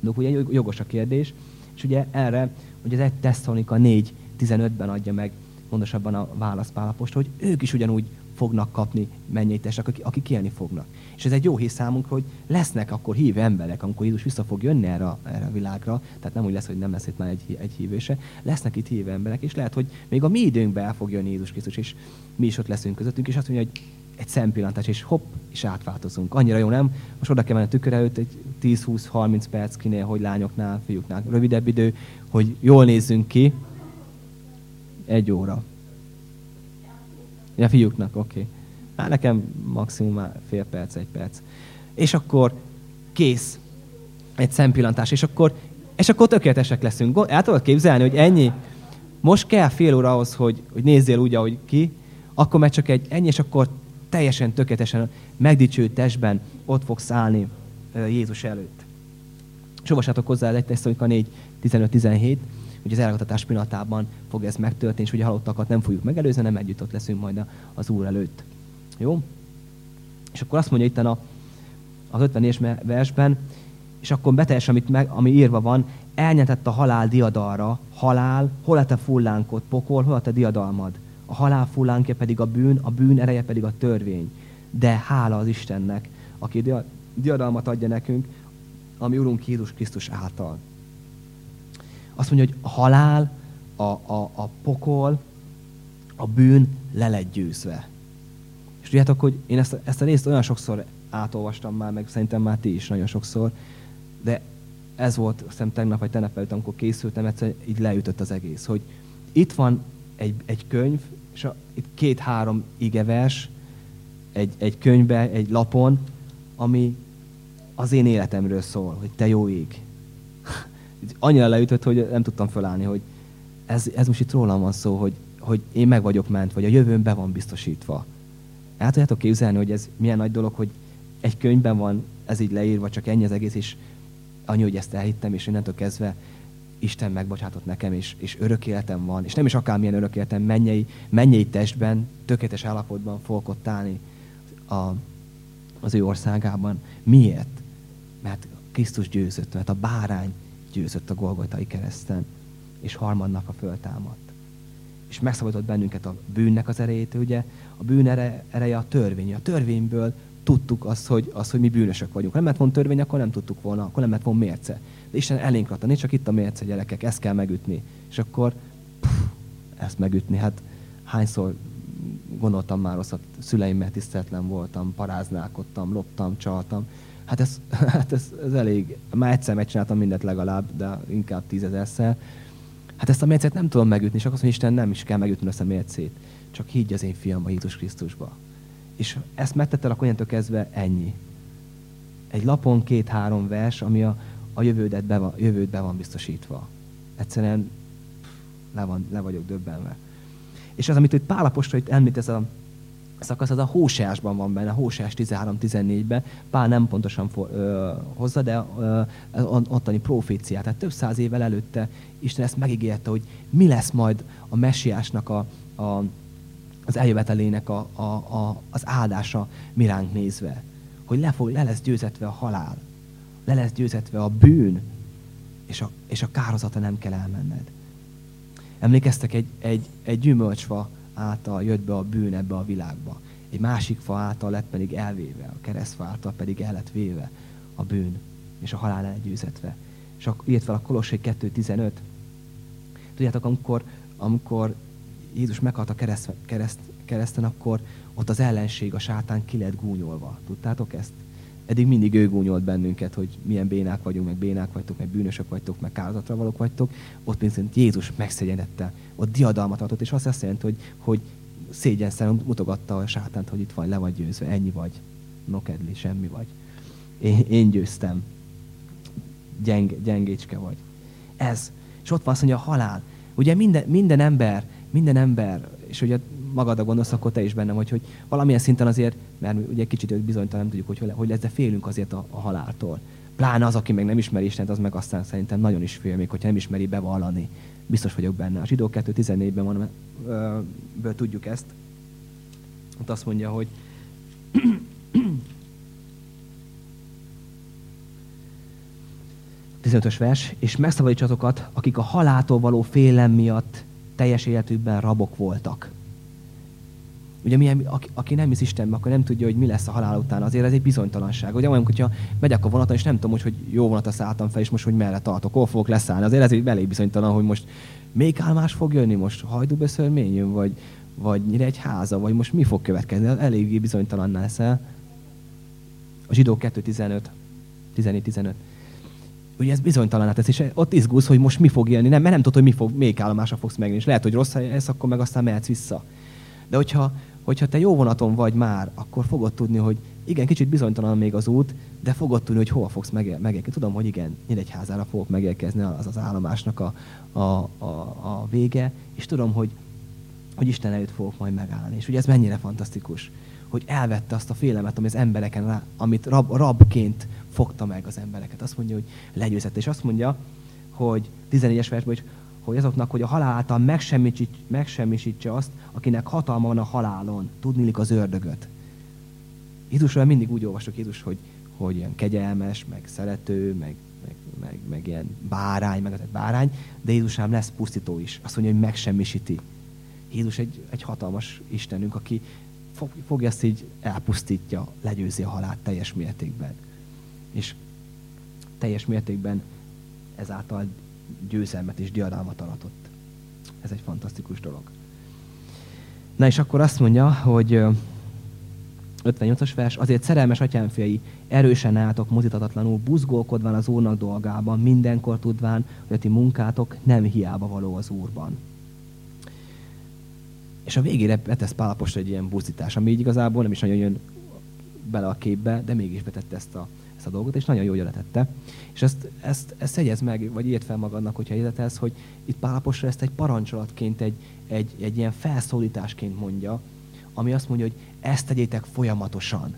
De ugye jogos a kérdés. És ugye erre, hogy az 1 Tesszalonika 4 15-ben adja meg pontosabban a válasz Pálapost, hogy ők is ugyanúgy fognak kapni mennyitesek, akik, akik élni fognak. És ez egy jó hír számunkra, hogy lesznek akkor hívő emberek, amikor Jézus vissza fog jönni erre, erre a világra, tehát nem úgy lesz, hogy nem lesz itt már egy, egy hívőse, lesznek itt hívő emberek, és lehet, hogy még a mi időnkben el fog jönni Jézus Krisztus, és mi is ott leszünk közöttünk, és azt mondja, hogy egy szempillantás, és hopp, és átváltozunk. Annyira jó, nem? Most oda kell menni a tükör előtt egy 10-20-30 perc kinél, hogy lányoknál, fiúknál, rövidebb idő, hogy jól nézzünk ki, egy óra. Ja, fiúknak, oké. Okay. Hát nekem maximum már fél perc, egy perc. És akkor kész. Egy szempillantás. És akkor, és akkor tökéletesek leszünk. El tudod képzelni, hogy ennyi? Most kell fél óra ahhoz, hogy, hogy nézzél úgy, ahogy ki, akkor meg csak egy ennyi, és akkor teljesen tökéletesen megdicsőt testben ott fogsz állni Jézus előtt. És olvassátok hozzá egy a 4, 15-17, hogy az elragadtatás pillanatában fog ez megtörténni, és a halottakat nem fogjuk megelőzni, nem együtt ott leszünk majd az Úr előtt. Jó? És akkor azt mondja itt a, az 50 versben, és akkor beteljes, amit meg, ami írva van, elnyetett a halál diadalra, halál, hol a te fullánkod, pokol, hol a te diadalmad. A halál fullánkja pedig a bűn, a bűn ereje pedig a törvény. De hála az Istennek, aki diadalmat adja nekünk, ami Urunk Jézus Krisztus által. Azt mondja, hogy a halál, a, a, a pokol, a bűn le lett győzve. És tudjátok, hogy én ezt, ezt a részt olyan sokszor átolvastam már, meg szerintem már ti is nagyon sokszor, de ez volt, azt tegnap vagy tegnap előtt, amikor készültem, egyszer így leütött az egész, hogy itt van egy, egy könyv, és a, itt két-három igevers egy, egy könyvbe, egy lapon, ami az én életemről szól, hogy te jó ég. Annyira leütött, hogy nem tudtam fölállni, hogy ez, ez most itt rólam van szó, hogy, hogy én meg vagyok ment, vagy a jövőn be van biztosítva. El tudjátok képzelni, hogy ez milyen nagy dolog, hogy egy könyvben van ez így leírva, csak ennyi az egész, és annyi, hogy ezt elhittem, és innentől kezdve Isten megbocsátott nekem, és, és örök életem van, és nem is akármilyen örök életem, mennyei, mennyei testben, tökéletes állapotban fogok ott állni a, az ő országában. Miért? Mert Krisztus győzött, mert a bárány győzött a Golgotai kereszten, és harmadnak a föltámadt. És megszabadított bennünket a bűnnek az erejét, ugye? A bűn ereje a törvény. A törvényből tudtuk azt, hogy, azt, hogy mi bűnösök vagyunk. Ha nem lett volna törvény, akkor nem tudtuk volna, akkor nem lett volna mérce. De Isten elénk adta, nincs csak itt a mérce, gyerekek, ezt kell megütni. És akkor pff, ezt megütni, hát hányszor gondoltam már rosszat, szüleimmel tiszteletlen voltam, paráználkodtam, loptam, csaltam. Hát ez, hát ez, ez elég, már egyszer megcsináltam mindent legalább, de inkább tízezerszer. Hát ezt a mércét nem tudom megütni, és akkor azt mondja, Isten nem is kell megütni ezt a mércét. Csak higgy az én fiam a Jézus Krisztusba. És ezt megtettel, akkor ilyentől kezdve ennyi. Egy lapon két-három vers, ami a, a jövődet be van, jövőt be van biztosítva. Egyszerűen le, van, le vagyok döbbenve. És az, amit itt Pál Apostol itt említ, ez a szakasz, az a Hóseásban van benne, Hóseás 13-14-ben. Pál nem pontosan for, ö, hozza, de ö, ottani proféciát. Tehát több száz évvel előtte Isten ezt megígérte, hogy mi lesz majd a messiásnak a, a, az eljövetelének a, a, a, az áldása miránk nézve. Hogy le, fog, le lesz győzetve a halál, le lesz győzetve a bűn, és a, és a kározata nem kell elmenned. Emlékeztek, egy, egy, egy gyümölcsfa által jött be a bűn ebbe a világba. Egy másik fa által lett pedig elvéve, a keresztfa által pedig el lett véve a bűn, és a halál elgyőzetve. És akkor írt fel a Kolossé 2.15. Tudjátok, amikor, amikor Jézus meghalt a kereszt, kereszt, kereszten, akkor ott az ellenség, a sátán ki lett gúnyolva. Tudtátok ezt? Eddig mindig ő gúnyolt bennünket, hogy milyen bénák vagyunk, meg bénák vagytok, meg bűnösök vagytok, meg kározatra valók vagytok. Ott viszont Jézus megszégyenedte, ott diadalmat adott, és azt, azt jelenti, hogy, hogy szégyenszerűen mutogatta a sátánt, hogy itt vagy, le vagy győzve, ennyi vagy. No kedli, semmi vagy. Én, én győztem. Gyeng, gyengécske vagy. Ez. És ott van azt mondja a halál. Ugye minden, minden ember, minden ember, és ugye magadra gondolsz, akkor te is bennem, hogy, hogy valamilyen szinten azért, mert ugye kicsit bizonytalan nem tudjuk, hogy hogy lesz, de félünk azért a, a haláltól. Pláne az, aki meg nem ismeri Istent, az meg aztán szerintem nagyon is fél, még hogyha nem ismeri bevallani. Biztos vagyok benne. A zsidó 2.14-ben van, ből tudjuk ezt. Ott azt mondja, hogy 15-ös vers, és megszabadítsa akik a haláltól való félelem miatt teljes életükben rabok voltak. Ugye milyen, aki, aki nem hisz Istenbe, akkor nem tudja, hogy mi lesz a halál után. Azért ez egy bizonytalanság. Ugye olyan, hogyha megyek a vonaton, és nem tudom, hogy, hogy jó vonatra szálltam fel, és most hogy merre tartok, hol fogok leszállni. Azért ez egy elég bizonytalan, hogy most még álmás fog jönni, most hajdúbeszörmény jön, vagy, vagy egy háza, vagy most mi fog következni. Eléggé bizonytalan leszel. A zsidó 2.15, 14-15 ugye ez bizonytalan tesz, és ott izgulsz, hogy most mi fog élni, nem, mert nem tudod, hogy mi fog, még állomásra fogsz megni, és lehet, hogy rossz ez, akkor meg aztán mehetsz vissza. De hogyha, hogyha te jó vonaton vagy már, akkor fogod tudni, hogy igen, kicsit bizonytalan még az út, de fogod tudni, hogy hova fogsz megérkezni. Tudom, hogy igen, házára fogok megérkezni, az az állomásnak a, a, a, a vége, és tudom, hogy, hogy Isten előtt fogok majd megállni. És ugye ez mennyire fantasztikus, hogy elvette azt a félelmet, ami az embereken, amit rab, rabként fogta meg az embereket. Azt mondja, hogy legyőzett. És azt mondja, hogy 14-es versben, hogy, hogy azoknak, hogy a halál által megsemmisítse azt, akinek hatalma van a halálon, tudnilik az ördögöt. Jézusról mindig úgy olvasok Jézus, hogy, hogy ilyen kegyelmes, meg szerető, meg, meg, meg, meg ilyen bárány, meg az egy bárány, de Jézusám lesz pusztító is. Azt mondja, hogy megsemmisíti. Jézus egy, egy hatalmas Istenünk, aki fog, fogja ezt így elpusztítja, legyőzi a halált teljes mértékben. És teljes mértékben ezáltal győzelmet és diadalmat aratott. Ez egy fantasztikus dolog. Na és akkor azt mondja, hogy 58-as vers, azért szerelmes atyámfiai, erősen álltok mozitatatlanul, buzgolkodván az Úrnak dolgában, mindenkor tudván, hogy a ti munkátok nem hiába való az Úrban. És a végére betesz Pálapos egy ilyen buzdítás, ami így igazából nem is nagyon jön bele a képbe, de mégis betette ezt a, ezt a dolgot, és nagyon jól letette. És ezt, ezt, ezt szegyez meg, vagy írd fel magadnak, hogyha érzetelsz, hogy itt Pálaposra ezt egy parancsolatként, egy, egy, egy ilyen felszólításként mondja, ami azt mondja, hogy ezt tegyétek folyamatosan.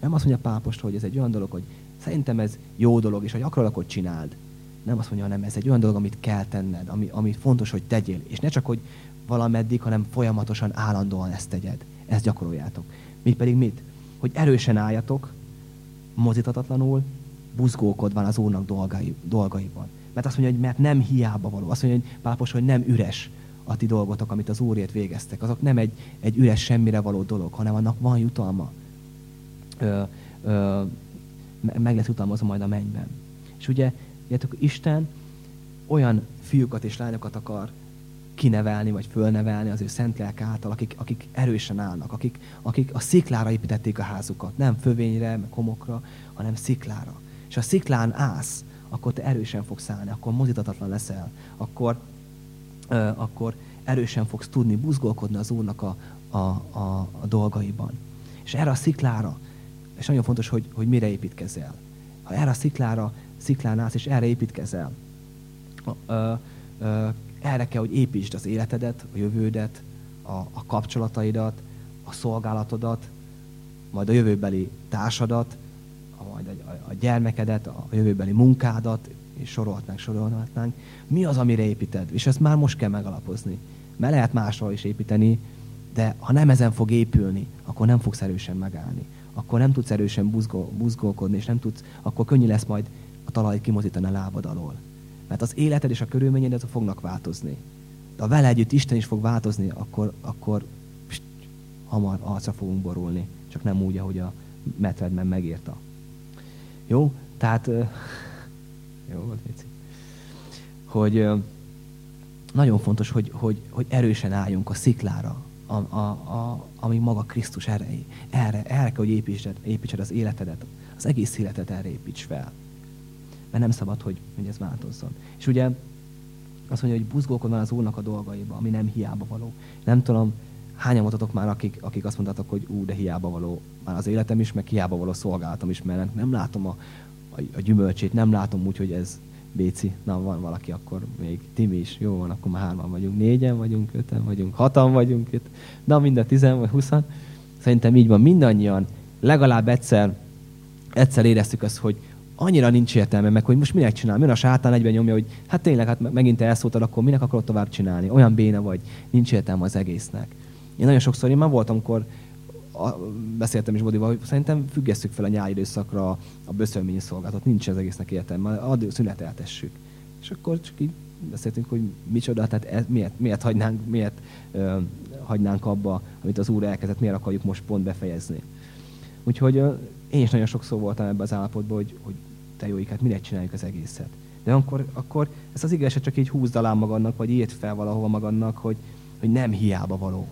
Nem azt mondja Pápost, hogy ez egy olyan dolog, hogy szerintem ez jó dolog, és hogy akarok, hogy csináld. Nem azt mondja, hanem ez egy olyan dolog, amit kell tenned, ami, ami fontos, hogy tegyél. És ne csak, hogy valameddig, hanem folyamatosan, állandóan ezt tegyed. Ezt gyakoroljátok. Mi pedig mit? Hogy erősen álljatok, mozitatatlanul, buzgókodva az Úrnak dolgai, dolgaiban. Mert azt mondja, hogy mert nem hiába való. Azt mondja, hogy Pápos, hogy nem üres a ti dolgotok, amit az Úrért végeztek. Azok nem egy, egy üres semmire való dolog, hanem annak van jutalma. Ö, ö, meg lesz jutalmazva majd a mennyben. És ugye, tudjátok, Isten olyan fiúkat és lányokat akar kinevelni, vagy fölnevelni az ő szent lelke által, akik, akik erősen állnak, akik, akik a sziklára építették a házukat. Nem fövényre, meg homokra, hanem sziklára. És ha sziklán állsz, akkor te erősen fogsz állni, akkor mozítatatlan leszel, akkor, ö, akkor erősen fogsz tudni buzgolkodni az Úrnak a, a, a, a dolgaiban. És erre a sziklára, és nagyon fontos, hogy, hogy mire építkezel. Ha erre a sziklára, sziklán állsz, és erre építkezel, ö, ö, erre kell, hogy építsd az életedet, a jövődet, a, a kapcsolataidat, a szolgálatodat, majd a jövőbeli társadat, a, majd a, a, gyermekedet, a jövőbeli munkádat, és sorolhatnánk, sorolhatnánk. Mi az, amire építed? És ezt már most kell megalapozni. Mert lehet másról is építeni, De ha nem ezen fog épülni, akkor nem fogsz erősen megállni. Akkor nem tudsz erősen buzgol, buzgolkodni, és nem tudsz, akkor könnyű lesz majd a talajt kimozítani a lábad alól. Mert az életed és a körülményed fognak változni. De ha vele együtt Isten is fog változni, akkor, akkor pst, hamar arca fogunk borulni. Csak nem úgy, ahogy a Metredben megírta. Jó? Tehát, jó volt, Hogy nagyon fontos, hogy, hogy, hogy erősen álljunk a sziklára, a, a, a, ami maga Krisztus erre, erre, erre kell, hogy építsed, építsed az életedet, az egész életet erre építs fel. Mert nem szabad, hogy, hogy ez változzon. És ugye azt mondja, hogy buzgókod van az Úrnak a dolgaiba, ami nem hiába való. Nem tudom, hányan voltatok már, akik, akik azt mondtátok, hogy ú, de hiába való már az életem is, meg hiába való szolgálatom is, mert nem látom a, a, a gyümölcsét, nem látom úgy, hogy ez Béci, na van valaki, akkor még Timi is, jó van, akkor már hárman vagyunk, négyen vagyunk, öten vagyunk, hatan vagyunk itt, na minden tizen vagy huszan. Szerintem így van, mindannyian legalább egyszer, egyszer éreztük azt, hogy annyira nincs értelme, meg hogy most minek csinál. Jön a sátán egyben nyomja, hogy hát tényleg, hát megint elszóltad, akkor minek akarod tovább csinálni? Olyan béna vagy, nincs értelme az egésznek. Én nagyon sokszor, én már voltam, amikor a, beszéltem is Bodival, hogy szerintem függesszük fel a nyári időszakra a böszölményi szolgálatot, nincs az egésznek értelme, addig szüneteltessük. És akkor csak így beszéltünk, hogy micsoda, tehát ez, miért, miért, hagynánk, miért ö, hagynánk abba, amit az Úr elkezdett, miért akarjuk most pont befejezni. Úgyhogy én is nagyon sokszor voltam ebben az állapotban, hogy, hogy te jó, hát miért csináljuk az egészet. De akkor, akkor ezt az igazságot csak így húzd alá magadnak, vagy írd fel valahova magadnak, hogy, hogy nem hiába való.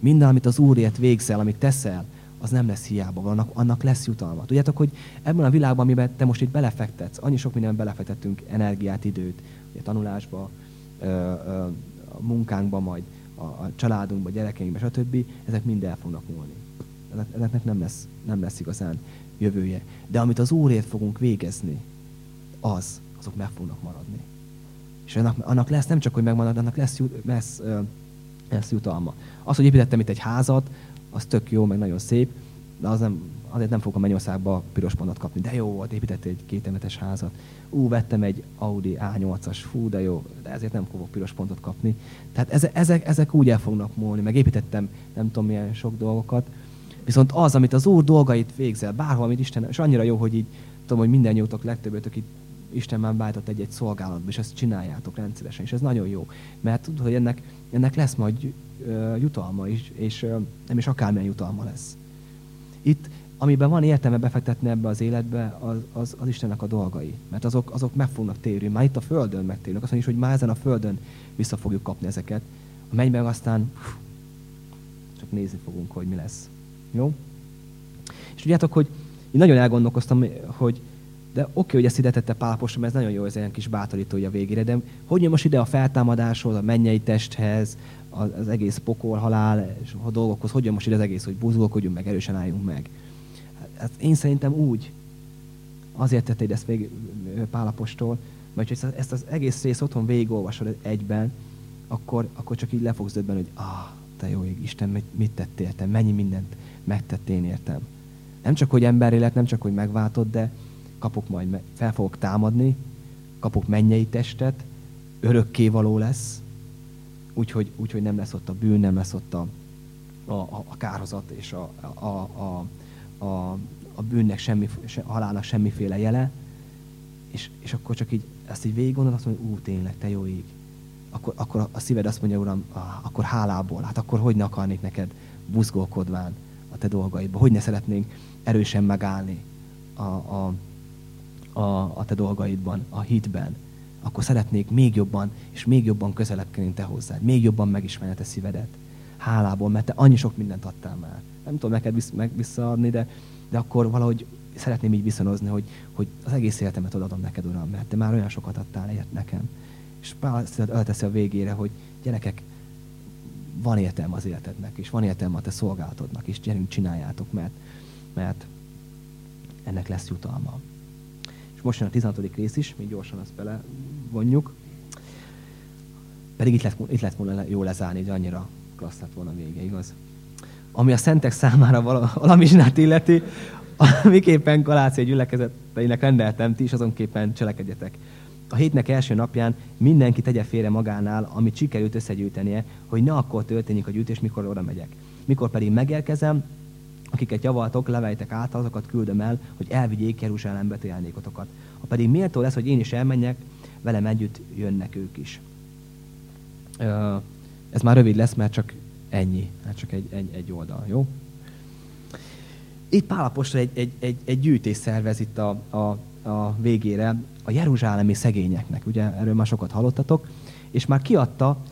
Minden, amit az Úrért végzel, amit teszel, az nem lesz hiába, annak, annak lesz jutalma. Tudjátok, hogy ebben a világban, amiben te most itt belefektetsz, annyi sok mindenben belefektettünk energiát, időt, ugye tanulásba, ö, ö, a munkánkba, majd a, a családunkba, gyerekeinkbe, stb. Ezek mind el fognak múlni. Ezeknek nem lesz, nem lesz igazán jövője. De amit az Úrért fogunk végezni, az, azok meg fognak maradni. És annak, annak lesz nem csak, hogy megmarad, annak lesz, lesz, lesz jutalma. Az, hogy építettem itt egy házat, az tök jó, meg nagyon szép, de az nem, azért nem fogok a Mennyországba piros pontot kapni. De jó volt, építettél egy kétemetes házat. Ú, vettem egy Audi A8-as, fú, de jó, de ezért nem fogok piros pontot kapni. Tehát ezek, ezek, ezek úgy el fognak múlni, meg építettem nem tudom milyen sok dolgokat. Viszont az, amit az Úr dolgait végzel, bárhol, amit Isten, és annyira jó, hogy így, tudom, hogy minden jótok, legtöbbötök itt Isten már beállított egy-egy szolgálatba, és ezt csináljátok rendszeresen, és ez nagyon jó. Mert tudod, hogy ennek, ennek lesz majd uh, jutalma is, és uh, nem is akármilyen jutalma lesz. Itt, amiben van értelme befektetni ebbe az életbe, az, az, az Istennek a dolgai. Mert azok, azok meg fognak térni. Már itt a Földön megtérnek. Azt mondjuk, hogy már ezen a Földön vissza fogjuk kapni ezeket. A mennyben aztán csak nézni fogunk, hogy mi lesz. Jó? És tudjátok, hogy én nagyon elgondolkoztam, hogy de oké, okay, hogy ezt ide tette Pálapostól, mert ez nagyon jó, ez egy kis bátorítója végére, de hogy jön most ide a feltámadáshoz, a mennyei testhez, az, egész pokol, halál, és a dolgokhoz, hogy jön most ide az egész, hogy buzgolkodjunk meg, erősen álljunk meg. Hát én szerintem úgy, azért tette ide ezt még Pálapostól, mert hogy ezt az egész részt otthon végigolvasod egyben, akkor, akkor csak így le fogsz döbben, hogy ah, te jó ég, Isten, mit tettél te, mennyi mindent megtett én értem. Nem csak, hogy emberélet, nem csak, hogy megváltod, de kapok majd, fel fogok támadni, kapok mennyei testet, örökké való lesz, úgyhogy, úgyhogy nem lesz ott a bűn, nem lesz ott a, a, a kározat és a, a, a, a, a bűnnek semmi, a halálnak semmiféle jele, és, és akkor csak így ezt így végig gondolod, azt mondod, ú, tényleg, te jó ég. Akkor, akkor a szíved azt mondja, Uram, ah, akkor hálából, hát akkor hogy ne akarnék neked buzgolkodván a te dolgaidba, hogy ne szeretnénk erősen megállni a, a, a, a te dolgaidban, a hitben, akkor szeretnék még jobban és még jobban közelebb kerülni te hozzád, még jobban megismerni a te szívedet. Hálából, mert te annyi sok mindent adtál már. Nem tudom neked vissz, meg visszaadni, de, de akkor valahogy szeretném így viszonozni, hogy, hogy az egész életemet odaadom neked, Uram, mert te már olyan sokat adtál ért nekem. És Pál elteszi a végére, hogy gyerekek, van értelme az életednek, és van értelme a te szolgálatodnak, és gyerünk, csináljátok, mert, mert ennek lesz jutalma. És most jön a 16. rész is, még gyorsan azt bele vonjuk. Pedig itt lett, itt lett volna jó lezárni, de annyira klassz lett volna vége, igaz? Ami a szentek számára valamizsnát illeti, amiképpen Galácia gyülekezeteinek rendeltem, ti is azonképpen cselekedjetek. A hétnek első napján mindenki tegye félre magánál, amit sikerült összegyűjtenie, hogy ne akkor történjék a gyűjtés, mikor oda megyek. Mikor pedig megérkezem, akiket javaltok, levejtek át, azokat küldöm el, hogy elvigyék Jeruzsálembe ti ajándékotokat. Ha pedig méltó lesz, hogy én is elmenjek, velem együtt jönnek ők is. Ez már rövid lesz, mert csak ennyi, hát csak egy, egy, egy oldal, jó? Itt Pálapostól egy, egy, egy, egy gyűjtés szervez itt a, a, a végére a jeruzsálemi szegényeknek. Ugye erről már sokat hallottatok. És már kiadta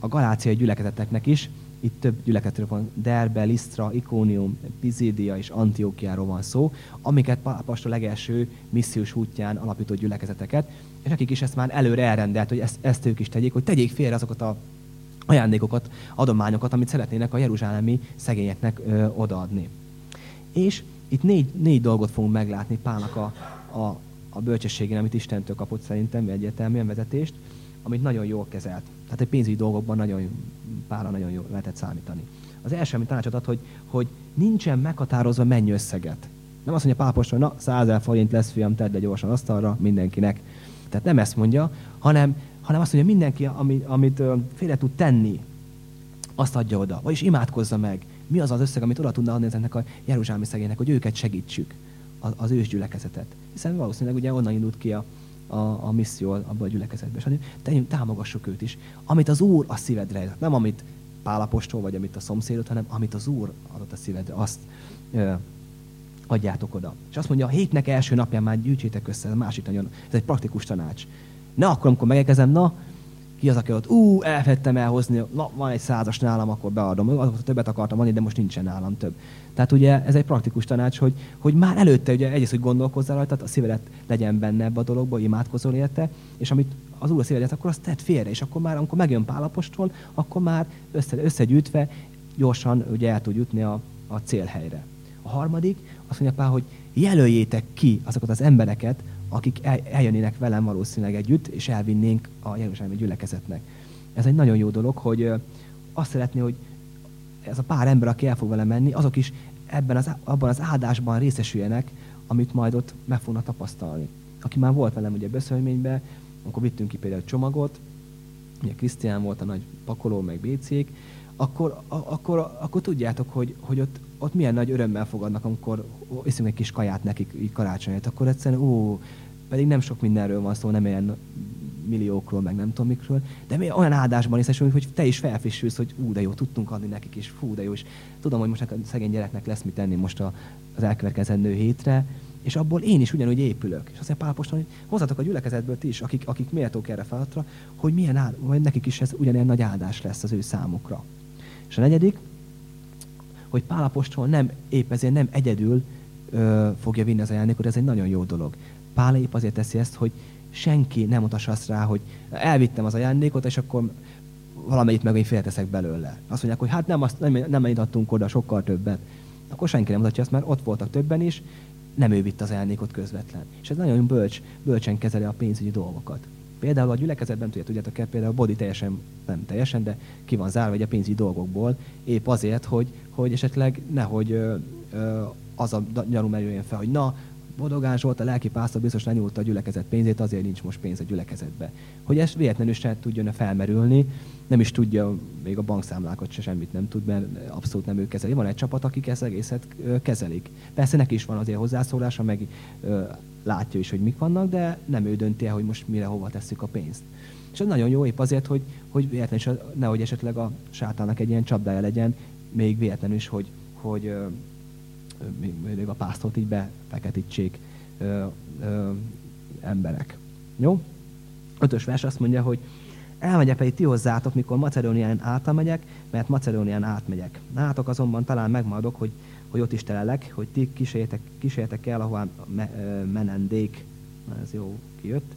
a galáciai gyülekezeteknek is, itt több gyülekezetről van, Derbe, Lisztra, Ikónium, Pizédia és Antiokiáról van szó, amiket Pálapostól legelső missziós útján alapított gyülekezeteket, és akik is ezt már előre elrendelt, hogy ezt, ezt ők is tegyék, hogy tegyék félre azokat a ajándékokat, adományokat, amit szeretnének a jeruzsálemi szegényeknek ö, odaadni. És itt négy, négy dolgot fogunk meglátni Pálnak a, a, a bölcsességén, amit Istentől kapott szerintem, egyértelműen vezetést, amit nagyon jól kezelt. Tehát egy pénzügyi dolgokban nagyon, Pálra nagyon jól lehetett számítani. Az első, amit tanácsot ad, hogy, hogy nincsen meghatározva mennyi összeget. Nem azt mondja Pálapostól, na, százer forint lesz, fiam, tedd le gyorsan asztalra mindenkinek. Tehát nem ezt mondja, hanem, hanem azt mondja, mindenki, amit, amit félre tud tenni, azt adja oda. Vagyis imádkozza meg mi az az összeg, amit oda tudna adni ezeknek a jeruzsálemi szegénynek, hogy őket segítsük, az, ősgyülekezetet. Hiszen valószínűleg ugye onnan indult ki a, a, a misszió abban a gyülekezetben. És tegyünk, támogassuk őt is. Amit az Úr a szívedre adott, nem amit Pálapostól, vagy amit a szomszédot, hanem amit az Úr adott a szívedre, azt ö, adjátok oda. És azt mondja, a hétnek első napján már gyűjtsétek össze, ez a másik nagyon, ez egy praktikus tanács. Ne akkor, amikor megérkezem, na, ki az, aki ott, ú, elfettem elhozni, na, van egy százas nálam, akkor beadom. Azokat többet akartam adni, de most nincsen nálam több. Tehát ugye ez egy praktikus tanács, hogy, hogy már előtte ugye egyrészt, hogy gondolkozzál rajta, a szívedet legyen benne ebbe a dologba, imádkozol érte, és amit az Úr a szívedet, akkor azt tedd félre, és akkor már, amikor megjön Pálapostól, akkor már össze, összegyűjtve gyorsan ugye el tud jutni a, a célhelyre. A harmadik, azt mondja Pál, hogy jelöljétek ki azokat az embereket, akik el, eljönnének velem valószínűleg együtt, és elvinnénk a Jeruzsálemi gyülekezetnek. Ez egy nagyon jó dolog, hogy azt szeretné, hogy ez a pár ember, aki el fog vele menni, azok is ebben az, abban az áldásban részesüljenek, amit majd ott meg fognak tapasztalni. Aki már volt velem ugye beszélményben, akkor vittünk ki például csomagot, ugye Krisztián volt a nagy pakoló, meg bécék, akkor, akkor, akkor tudjátok, hogy, hogy ott, ott milyen nagy örömmel fogadnak, amikor iszunk egy kis kaját nekik így karácsonyát, akkor egyszerűen, ó, pedig nem sok mindenről van szó, nem ilyen milliókról, meg nem tudom mikről, de mi olyan áldásban részesülünk, hogy te is felfrissülsz, hogy ú, de jó, tudtunk adni nekik, és fú, de jó, és tudom, hogy most a szegény gyereknek lesz mit tenni most a, az elkövetkezendő hétre, és abból én is ugyanúgy épülök. És azt mondja Pálapostól, hogy hozzatok a gyülekezetből ti is, akik, akik méltók erre feladatra, hogy milyen áld, vagy nekik is ez ugyanilyen nagy áldás lesz az ő számukra. És a negyedik, hogy Pálapostól nem épp ezért nem egyedül ö, fogja vinni az ajándékot, ez egy nagyon jó dolog. Pál épp azért teszi ezt, hogy senki nem mutassa azt rá, hogy elvittem az ajándékot, és akkor valamelyik meg én félteszek belőle. Azt mondják, hogy hát nem, azt, nem, nem adtunk oda sokkal többet. Akkor senki nem mutatja azt, mert ott voltak többen is, nem ő vitt az ajándékot közvetlen. És ez nagyon bölcs, bölcsen kezeli a pénzügyi dolgokat. Például a gyülekezetben tudjátok, tudjátok például a body teljesen, nem teljesen, de ki van zárva a pénzügyi dolgokból, épp azért, hogy, hogy esetleg nehogy ö, ö, az a gyanú merüljön fel, hogy na, Bodogán Zsolt, a lelki pásztor biztos lenyúlta a gyülekezet pénzét, azért nincs most pénz a gyülekezetbe. Hogy ez véletlenül se tudjon felmerülni, nem is tudja, még a bankszámlákat se semmit nem tud, mert abszolút nem ő kezeli. Van egy csapat, akik ezt egészet kezelik. Persze neki is van azért hozzászólása, meg látja is, hogy mik vannak, de nem ő dönti el, hogy most mire hova tesszük a pénzt. És ez nagyon jó épp azért, hogy, hogy véletlenül, nehogy esetleg a sátának egy ilyen csapdája legyen, még véletlenül is, hogy, hogy még a pásztort így befeketítsék ö, ö, emberek. Jó? Ötös vers azt mondja, hogy elmegyek pedig ti hozzátok, mikor Macedónián átamegyek, mert Macedónián átmegyek. Nátok azonban talán megmaradok, hogy, hogy ott is telelek, hogy ti kísérjetek, kísérjetek el, ahová me, menendék. Ez jó kijött.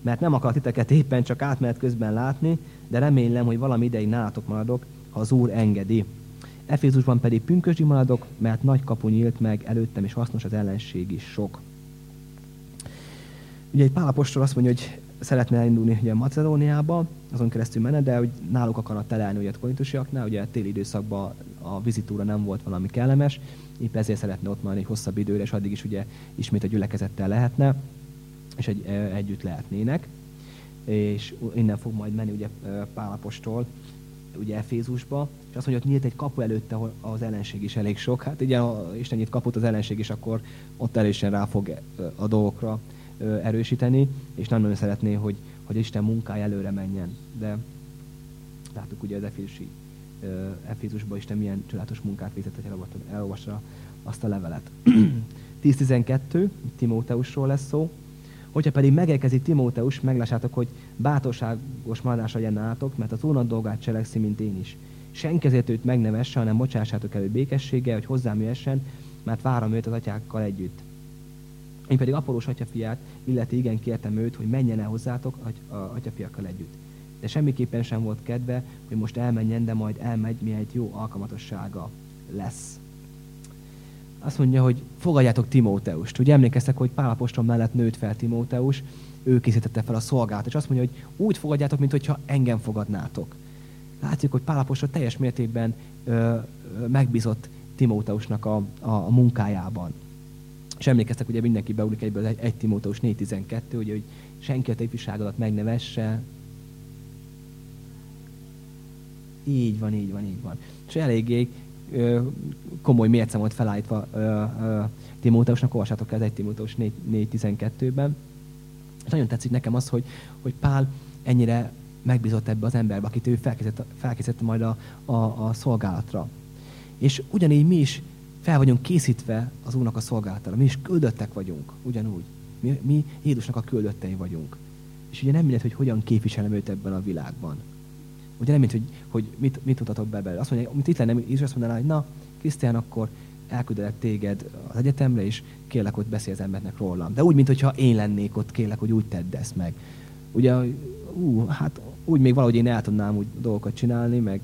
Mert nem akar titeket éppen csak átmenet közben látni, de remélem, hogy valami ideig nálatok maradok, ha az Úr engedi. Efézusban pedig pünkösdi maradok, mert nagy kapu nyílt meg előttem, és hasznos az ellenség is sok. Ugye egy pálapostól azt mondja, hogy szeretne elindulni ugye Macedóniába, azon keresztül menne, de hogy náluk akarnak telelni ugye a korintusiaknál, ugye a téli időszakban a vizitúra nem volt valami kellemes, épp ezért szeretne ott maradni hosszabb időre, és addig is ugye ismét a gyülekezettel lehetne. és egy, együtt lehetnének. És innen fog majd menni ugye Pálapostól ugye Efézusba, és azt mondja, hogy nyílt egy kapu előtte, ahol az ellenség is elég sok. Hát ugye, ha Isten nyit kaput az ellenség is, akkor ott erősen rá fog a dolgokra erősíteni, és nem nagyon szeretné, hogy, hogy Isten munkája előre menjen. De láttuk ugye az Efézusi Efézusban Isten milyen csodálatos munkát végzett, hogy elolvasta azt a levelet. 10-12, Timóteusról lesz szó. Hogyha pedig megérkezik Timóteus, meglássátok, hogy bátorságos maradásra legyen nálatok, mert az ónat dolgát cselekszi, mint én is. Senki ezért őt megnevesse, hanem bocsássátok elő békességgel, hogy hozzám jöhessen, mert várom őt az atyákkal együtt. Én pedig Apolós atyafiát, illeti igen kértem őt, hogy menjen el hozzátok a atyafiakkal együtt. De semmiképpen sem volt kedve, hogy most elmenjen, de majd elmegy, mi egy jó alkalmatossága lesz azt mondja, hogy fogadjátok Timóteust. Ugye emlékeztek, hogy Pálapostól mellett nőtt fel Timóteus, ő készítette fel a szolgálat, és azt mondja, hogy úgy fogadjátok, mint hogyha engem fogadnátok. Látjuk, hogy Pálapostól teljes mértékben ö, ö, megbízott Timóteusnak a, a, a munkájában. És emlékeztek, ugye mindenki beugrik egyből egy, egy Timóteus 4.12, ugye, hogy senki a te ifjúságodat megnevesse. Így van, így van, így van. És eléggé komoly mérce volt felállítva Timóteusnak, olvassátok el 1 Timóteus 4.12-ben. És nagyon tetszik nekem az, hogy, hogy Pál ennyire megbízott ebbe az emberbe, akit ő felkészítette, felkészítette majd a, a, a szolgálatra. És ugyanígy mi is fel vagyunk készítve az Úrnak a szolgálatára. Mi is küldöttek vagyunk, ugyanúgy. Mi, mi Jézusnak a küldöttei vagyunk. És ugye nem mindegy, hogy hogyan képviselem őt ebben a világban. Ugye nem mint, hogy, hogy mit, mit mutatok be belőle. Azt mondja, amit itt lenne, és azt mondaná, hogy na, Krisztián, akkor elküldelek téged az egyetemre, és kérlek, hogy beszélj az embernek rólam. De úgy, mintha én lennék ott, kérlek, hogy úgy tedd ezt meg. Ugye, ú, hát úgy még valahogy én el tudnám úgy dolgokat csinálni, meg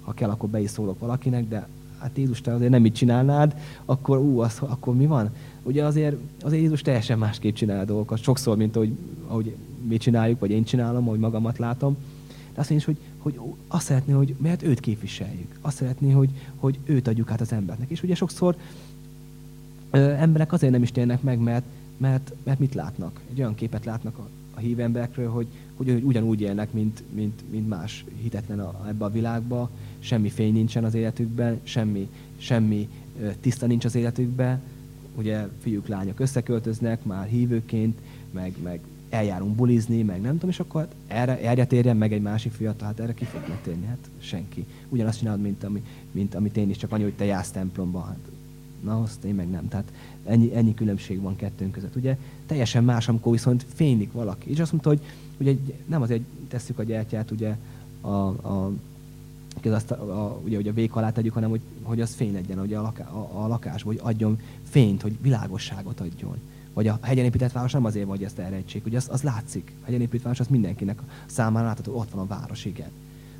ha kell, akkor be is szólok valakinek, de hát Jézus, te azért nem mit csinálnád, akkor ú, az, akkor mi van? Ugye azért, azért Jézus teljesen másképp csinál dolgokat, sokszor, mint ahogy, ahogy mi csináljuk, vagy én csinálom, ahogy magamat látom. De azt mondja, hogy hogy azt szeretné, hogy mert őt képviseljük. Azt szeretné, hogy, hogy őt adjuk át az embernek. És ugye sokszor ö, emberek azért nem is térnek meg, mert, mert, mert mit látnak? Egy olyan képet látnak a, hív emberekről, hogy, hogy ugyanúgy élnek, mint, mint, mint más hitetlen a, ebbe a világba, semmi fény nincsen az életükben, semmi, semmi tiszta nincs az életükben, ugye fiúk, lányok összeköltöznek már hívőként, meg, meg eljárunk bulizni, meg nem tudom, és akkor hát erre, erre térjen meg egy másik fiatal, hát erre ki fog térni? Hát senki. Ugyanazt csinálod, mint, ami, mint amit én is, csak annyi, hogy te jársz templomba. Hát, na, azt én meg nem. Tehát ennyi, ennyi különbség van kettőnk között. Ugye teljesen más, amikor viszont fénylik valaki. És azt mondta, hogy ugye nem azért tesszük a gyertyát, ugye a, a azt a, a, ugye, hogy a vék alá tegyük, hanem hogy, hogy az fény legyen ugye a, laká, a, a lakásban, hogy adjon fényt, hogy világosságot adjon. Vagy a hegyen épített város nem azért van, hogy ezt elrejtsék. Ugye az, az látszik. A hegyen épített város az mindenkinek számára látható, ott van a város, igen.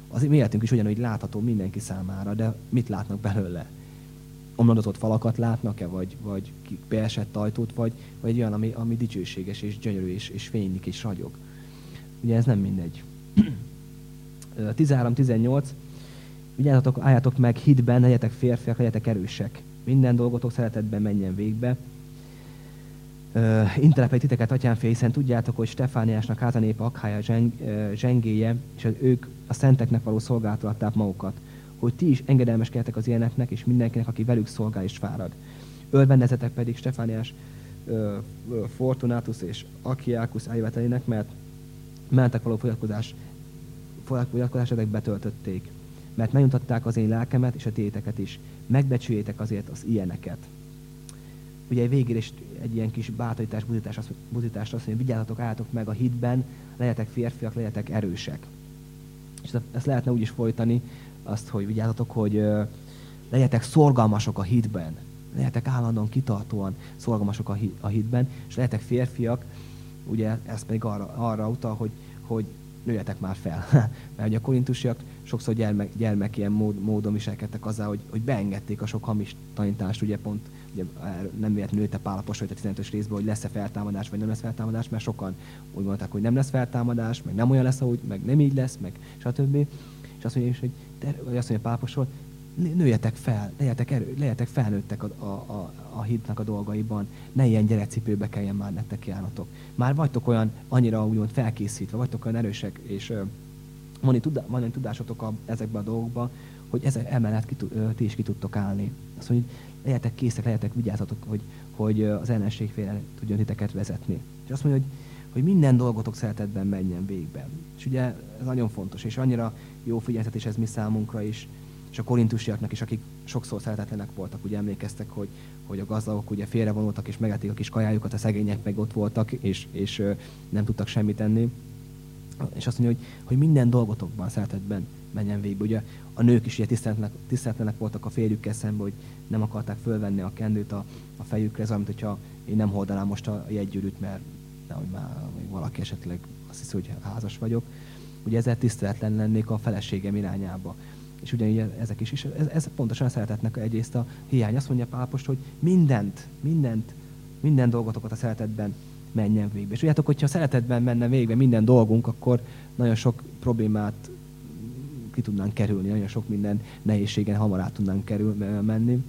Az életünk is ugyanúgy látható mindenki számára, de mit látnak belőle? Omladozott falakat látnak-e, vagy, vagy beesett ajtót, vagy, vagy olyan, ami, ami dicsőséges, és gyönyörű, és, és fénylik, és ragyog. Ugye ez nem mindegy. 13-18. Vigyázzatok, álljátok meg hitben, legyetek férfiak, legyetek erősek. Minden dolgotok szeretetben menjen végbe, uh, intelepei titeket, atyám hiszen tudjátok, hogy Stefániásnak háza nép Akhája zseng, uh, zsengéje, és az ők a szenteknek való adták magukat, hogy ti is engedelmeskedtek az ilyeneknek, és mindenkinek, aki velük szolgál és fárad. Ölvendezetek pedig Stefániás Fortunatus és Akiákus eljövetelének, mert mentek való fogyatkozás, fogyatkozás ezek betöltötték. Mert megnyugtatták az én lelkemet és a téteket is. Megbecsüljétek azért az ilyeneket ugye végére is egy ilyen kis bátorítás, buzítás, buzítás azt mondja, vigyázzatok, álljatok meg a hitben, legyetek férfiak, legyetek erősek. És ezt lehetne úgy is folytani, azt, hogy vigyázzatok, hogy legyetek szorgalmasok a hitben, legyetek állandóan, kitartóan szorgalmasok a hitben, és legyetek férfiak, ugye ez pedig arra, arra utal, hogy, hogy nőjetek már fel. Mert ugye a korintusiak sokszor gyermek, gyermek ilyen mód, módon viselkedtek azzal, hogy, hogy beengedték a sok hamis tanítást, ugye pont ugye nem véletlenül nőtte Pál Apostol a 15-ös részben, hogy lesz-e feltámadás, vagy nem lesz feltámadás, mert sokan úgy mondták, hogy nem lesz feltámadás, meg nem olyan lesz, ahogy, meg nem így lesz, meg stb. És azt mondja, hogy, te, azt mondja Pál Apostol, nőjetek fel, legyetek, erő, legyetek felnőttek a, a, a, a hitnak a dolgaiban, ne ilyen gyerekcipőbe kelljen már nektek járnotok. Már vagytok olyan annyira úgymond felkészítve, vagytok olyan erősek, és van egy, tudá, tudásotok a, ezekben a dolgokban, hogy ezek emellett ki, ti is ki tudtok állni. Azt mondja, hogy legyetek készek, legyetek vigyázzatok, hogy, hogy az ellenség félre tudjon titeket vezetni. És azt mondja, hogy, hogy minden dolgotok szeretetben menjen végbe. És ugye ez nagyon fontos, és annyira jó figyeltetés ez mi számunkra is, és a korintusiaknak is, akik sokszor szeretetlenek voltak, ugye emlékeztek, hogy, hogy a gazdagok ugye félrevonultak és megették a kis kajájukat, a szegények meg ott voltak, és, és nem tudtak semmit tenni. És azt mondja, hogy, hogy minden dolgotokban szeretetben menjen végbe. Ugye a nők is ugye tiszteletlenek, tiszteletlenek voltak a férjükkel szemben, hogy nem akarták fölvenni a kendőt a, a fejükre, ez olyan, hogyha én nem hordanám most a jegygyűrűt, mert nehogy már valaki esetleg azt hiszi, hogy házas vagyok. Ugye ezzel tiszteletlen lennék a feleségem irányába. És ugyanígy ezek is, és ez, ez pontosan a szeretetnek egyrészt a hiány. Azt mondja Pálpost, hogy mindent, mindent, minden dolgotokat a szeretetben menjen végbe. És tudjátok, hogyha a szeretetben menne végbe minden dolgunk, akkor nagyon sok problémát ki tudnánk kerülni, nagyon sok minden nehézségen hamar át tudnánk kerül, menni.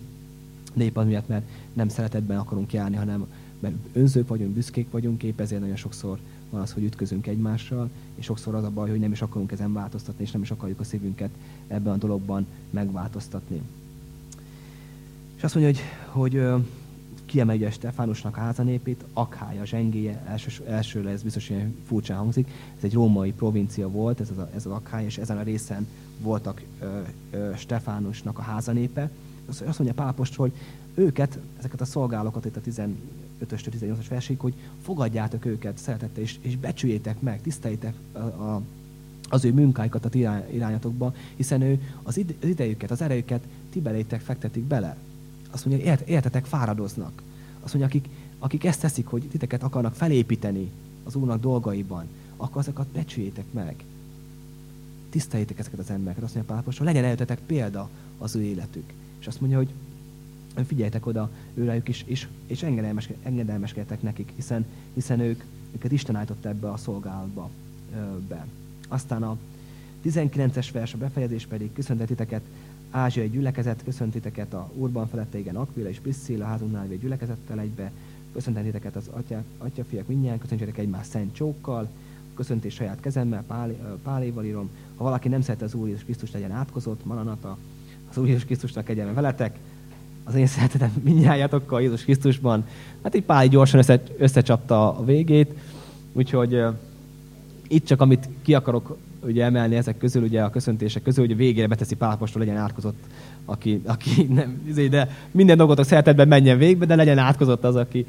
De épp az miatt, mert nem szeretetben akarunk járni, hanem mert önzők vagyunk, büszkék vagyunk, épp ezért nagyon sokszor van az, hogy ütközünk egymással, és sokszor az a baj, hogy nem is akarunk ezen változtatni, és nem is akarjuk a szívünket ebben a dologban megváltoztatni. És azt mondja, hogy, hogy kiemelje Stefánusnak a házanépét, Akhája zsengéje, első, elsőre ez biztos ilyen furcsán hangzik, ez egy római provincia volt, ez az, ez az Akhája, és ezen a részen voltak ö, ö, Stefánusnak a házanépe. Azt mondja Pápost, hogy őket, ezeket a szolgálókat itt a 15-ös 18-as versig, hogy fogadjátok őket szeretettel, és, és becsüljétek meg, tiszteljétek a, a, az ő munkáikat a ti irányatokba, hiszen ő az, ide, az idejüket, az erejüket ti belétek fektetik bele. Azt mondja, ért, értetek, fáradoznak. Azt mondja, akik, akik ezt teszik, hogy titeket akarnak felépíteni az Úrnak dolgaiban, akkor azokat becsüljétek meg. Tiszteljétek ezeket az embereket. Azt mondja Pálapostól, legyen előtetek példa az ő életük. És azt mondja, hogy figyeljetek oda őrájuk is, és, és engedelmes, engedelmeskedtek nekik, hiszen, hiszen ők, őket Isten állított ebbe a szolgálatba be. Aztán a 19-es vers a befejezés pedig köszöntetiteket ázsiai gyülekezet, köszöntiteket a Urban felette, igen, Aquila és Priscilla házunknál lévő gyülekezettel egybe, köszöntetiteket az atya, atyafiak mindjárt, köszöntsétek egymást szent csókkal, köszöntés saját kezemmel, pál, páléval írom. Ha valaki nem szerette az Úr Jézus Krisztus legyen átkozott, maranata, az Úr Jézus Krisztusnak kegyelme veletek, az én szeretetem mindnyájatokkal Jézus Krisztusban. Hát így Pál gyorsan össze, összecsapta a végét, úgyhogy uh, itt csak amit ki akarok ugye emelni ezek közül, ugye a köszöntések közül, hogy a végére beteszi Pálapostól legyen átkozott, aki, aki nem, izé, de minden dolgot a szeretetben menjen végbe, de legyen átkozott az, aki,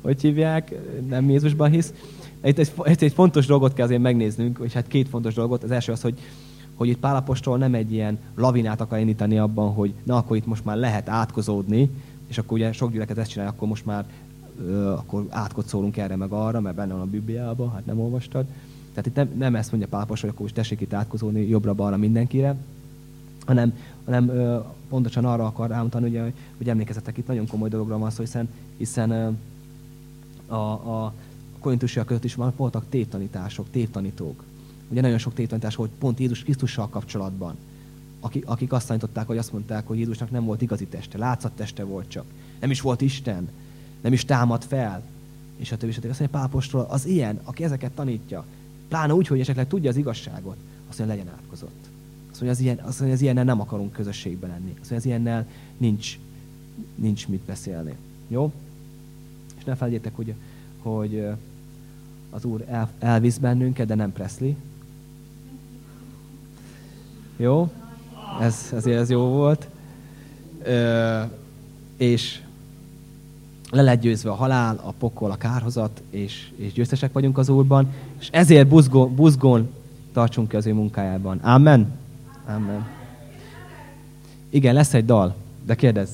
hogy hívják, nem Jézusban hisz. Itt egy, egy, fontos dolgot kell azért megnéznünk, hogy hát két fontos dolgot. Az első az, hogy hogy itt Pálapostól nem egy ilyen lavinát akar indítani abban, hogy na akkor itt most már lehet átkozódni, és akkor ugye sok gyülekezet ezt csinálja, akkor most már ö, akkor átkocolunk erre meg arra, mert benne van a Bibliában, hát nem olvastad. Tehát itt nem, nem ezt mondja Pálapos, hogy akkor most tessék itt átkozódni jobbra-balra mindenkire, hanem, hanem ö, pontosan arra akar rámutatni, ugye, hogy emlékezetek itt nagyon komoly dologra van szó, hiszen, hiszen ö, a, a korintusiak között is voltak tévtanítások, tévtanítók ugye nagyon sok tétanítás volt pont Jézus Krisztussal kapcsolatban, akik, akik azt tanították, hogy azt mondták, hogy Jézusnak nem volt igazi teste, látszat teste volt csak. Nem is volt Isten, nem is támad fel, és a többi. Azt mondja, Pálapostól az ilyen, aki ezeket tanítja, pláne úgy, hogy esetleg tudja az igazságot, azt mondja, legyen átkozott. Azt mondja, az, ilyen, azt mondja, az ilyennel nem akarunk közösségben lenni. Azt mondja, az ilyennel nincs, nincs mit beszélni. Jó? És ne felejtjétek, hogy, hogy az Úr el, elvisz bennünket, de nem Presley, jó? Ez, ezért ez jó volt. Ö, és le lett győzve a halál, a pokol, a kárhozat, és, és győztesek vagyunk az Úrban, és ezért buzgón, buzgón tartsunk ki az ő munkájában. Amen? Amen. Igen, lesz egy dal, de kérdezz.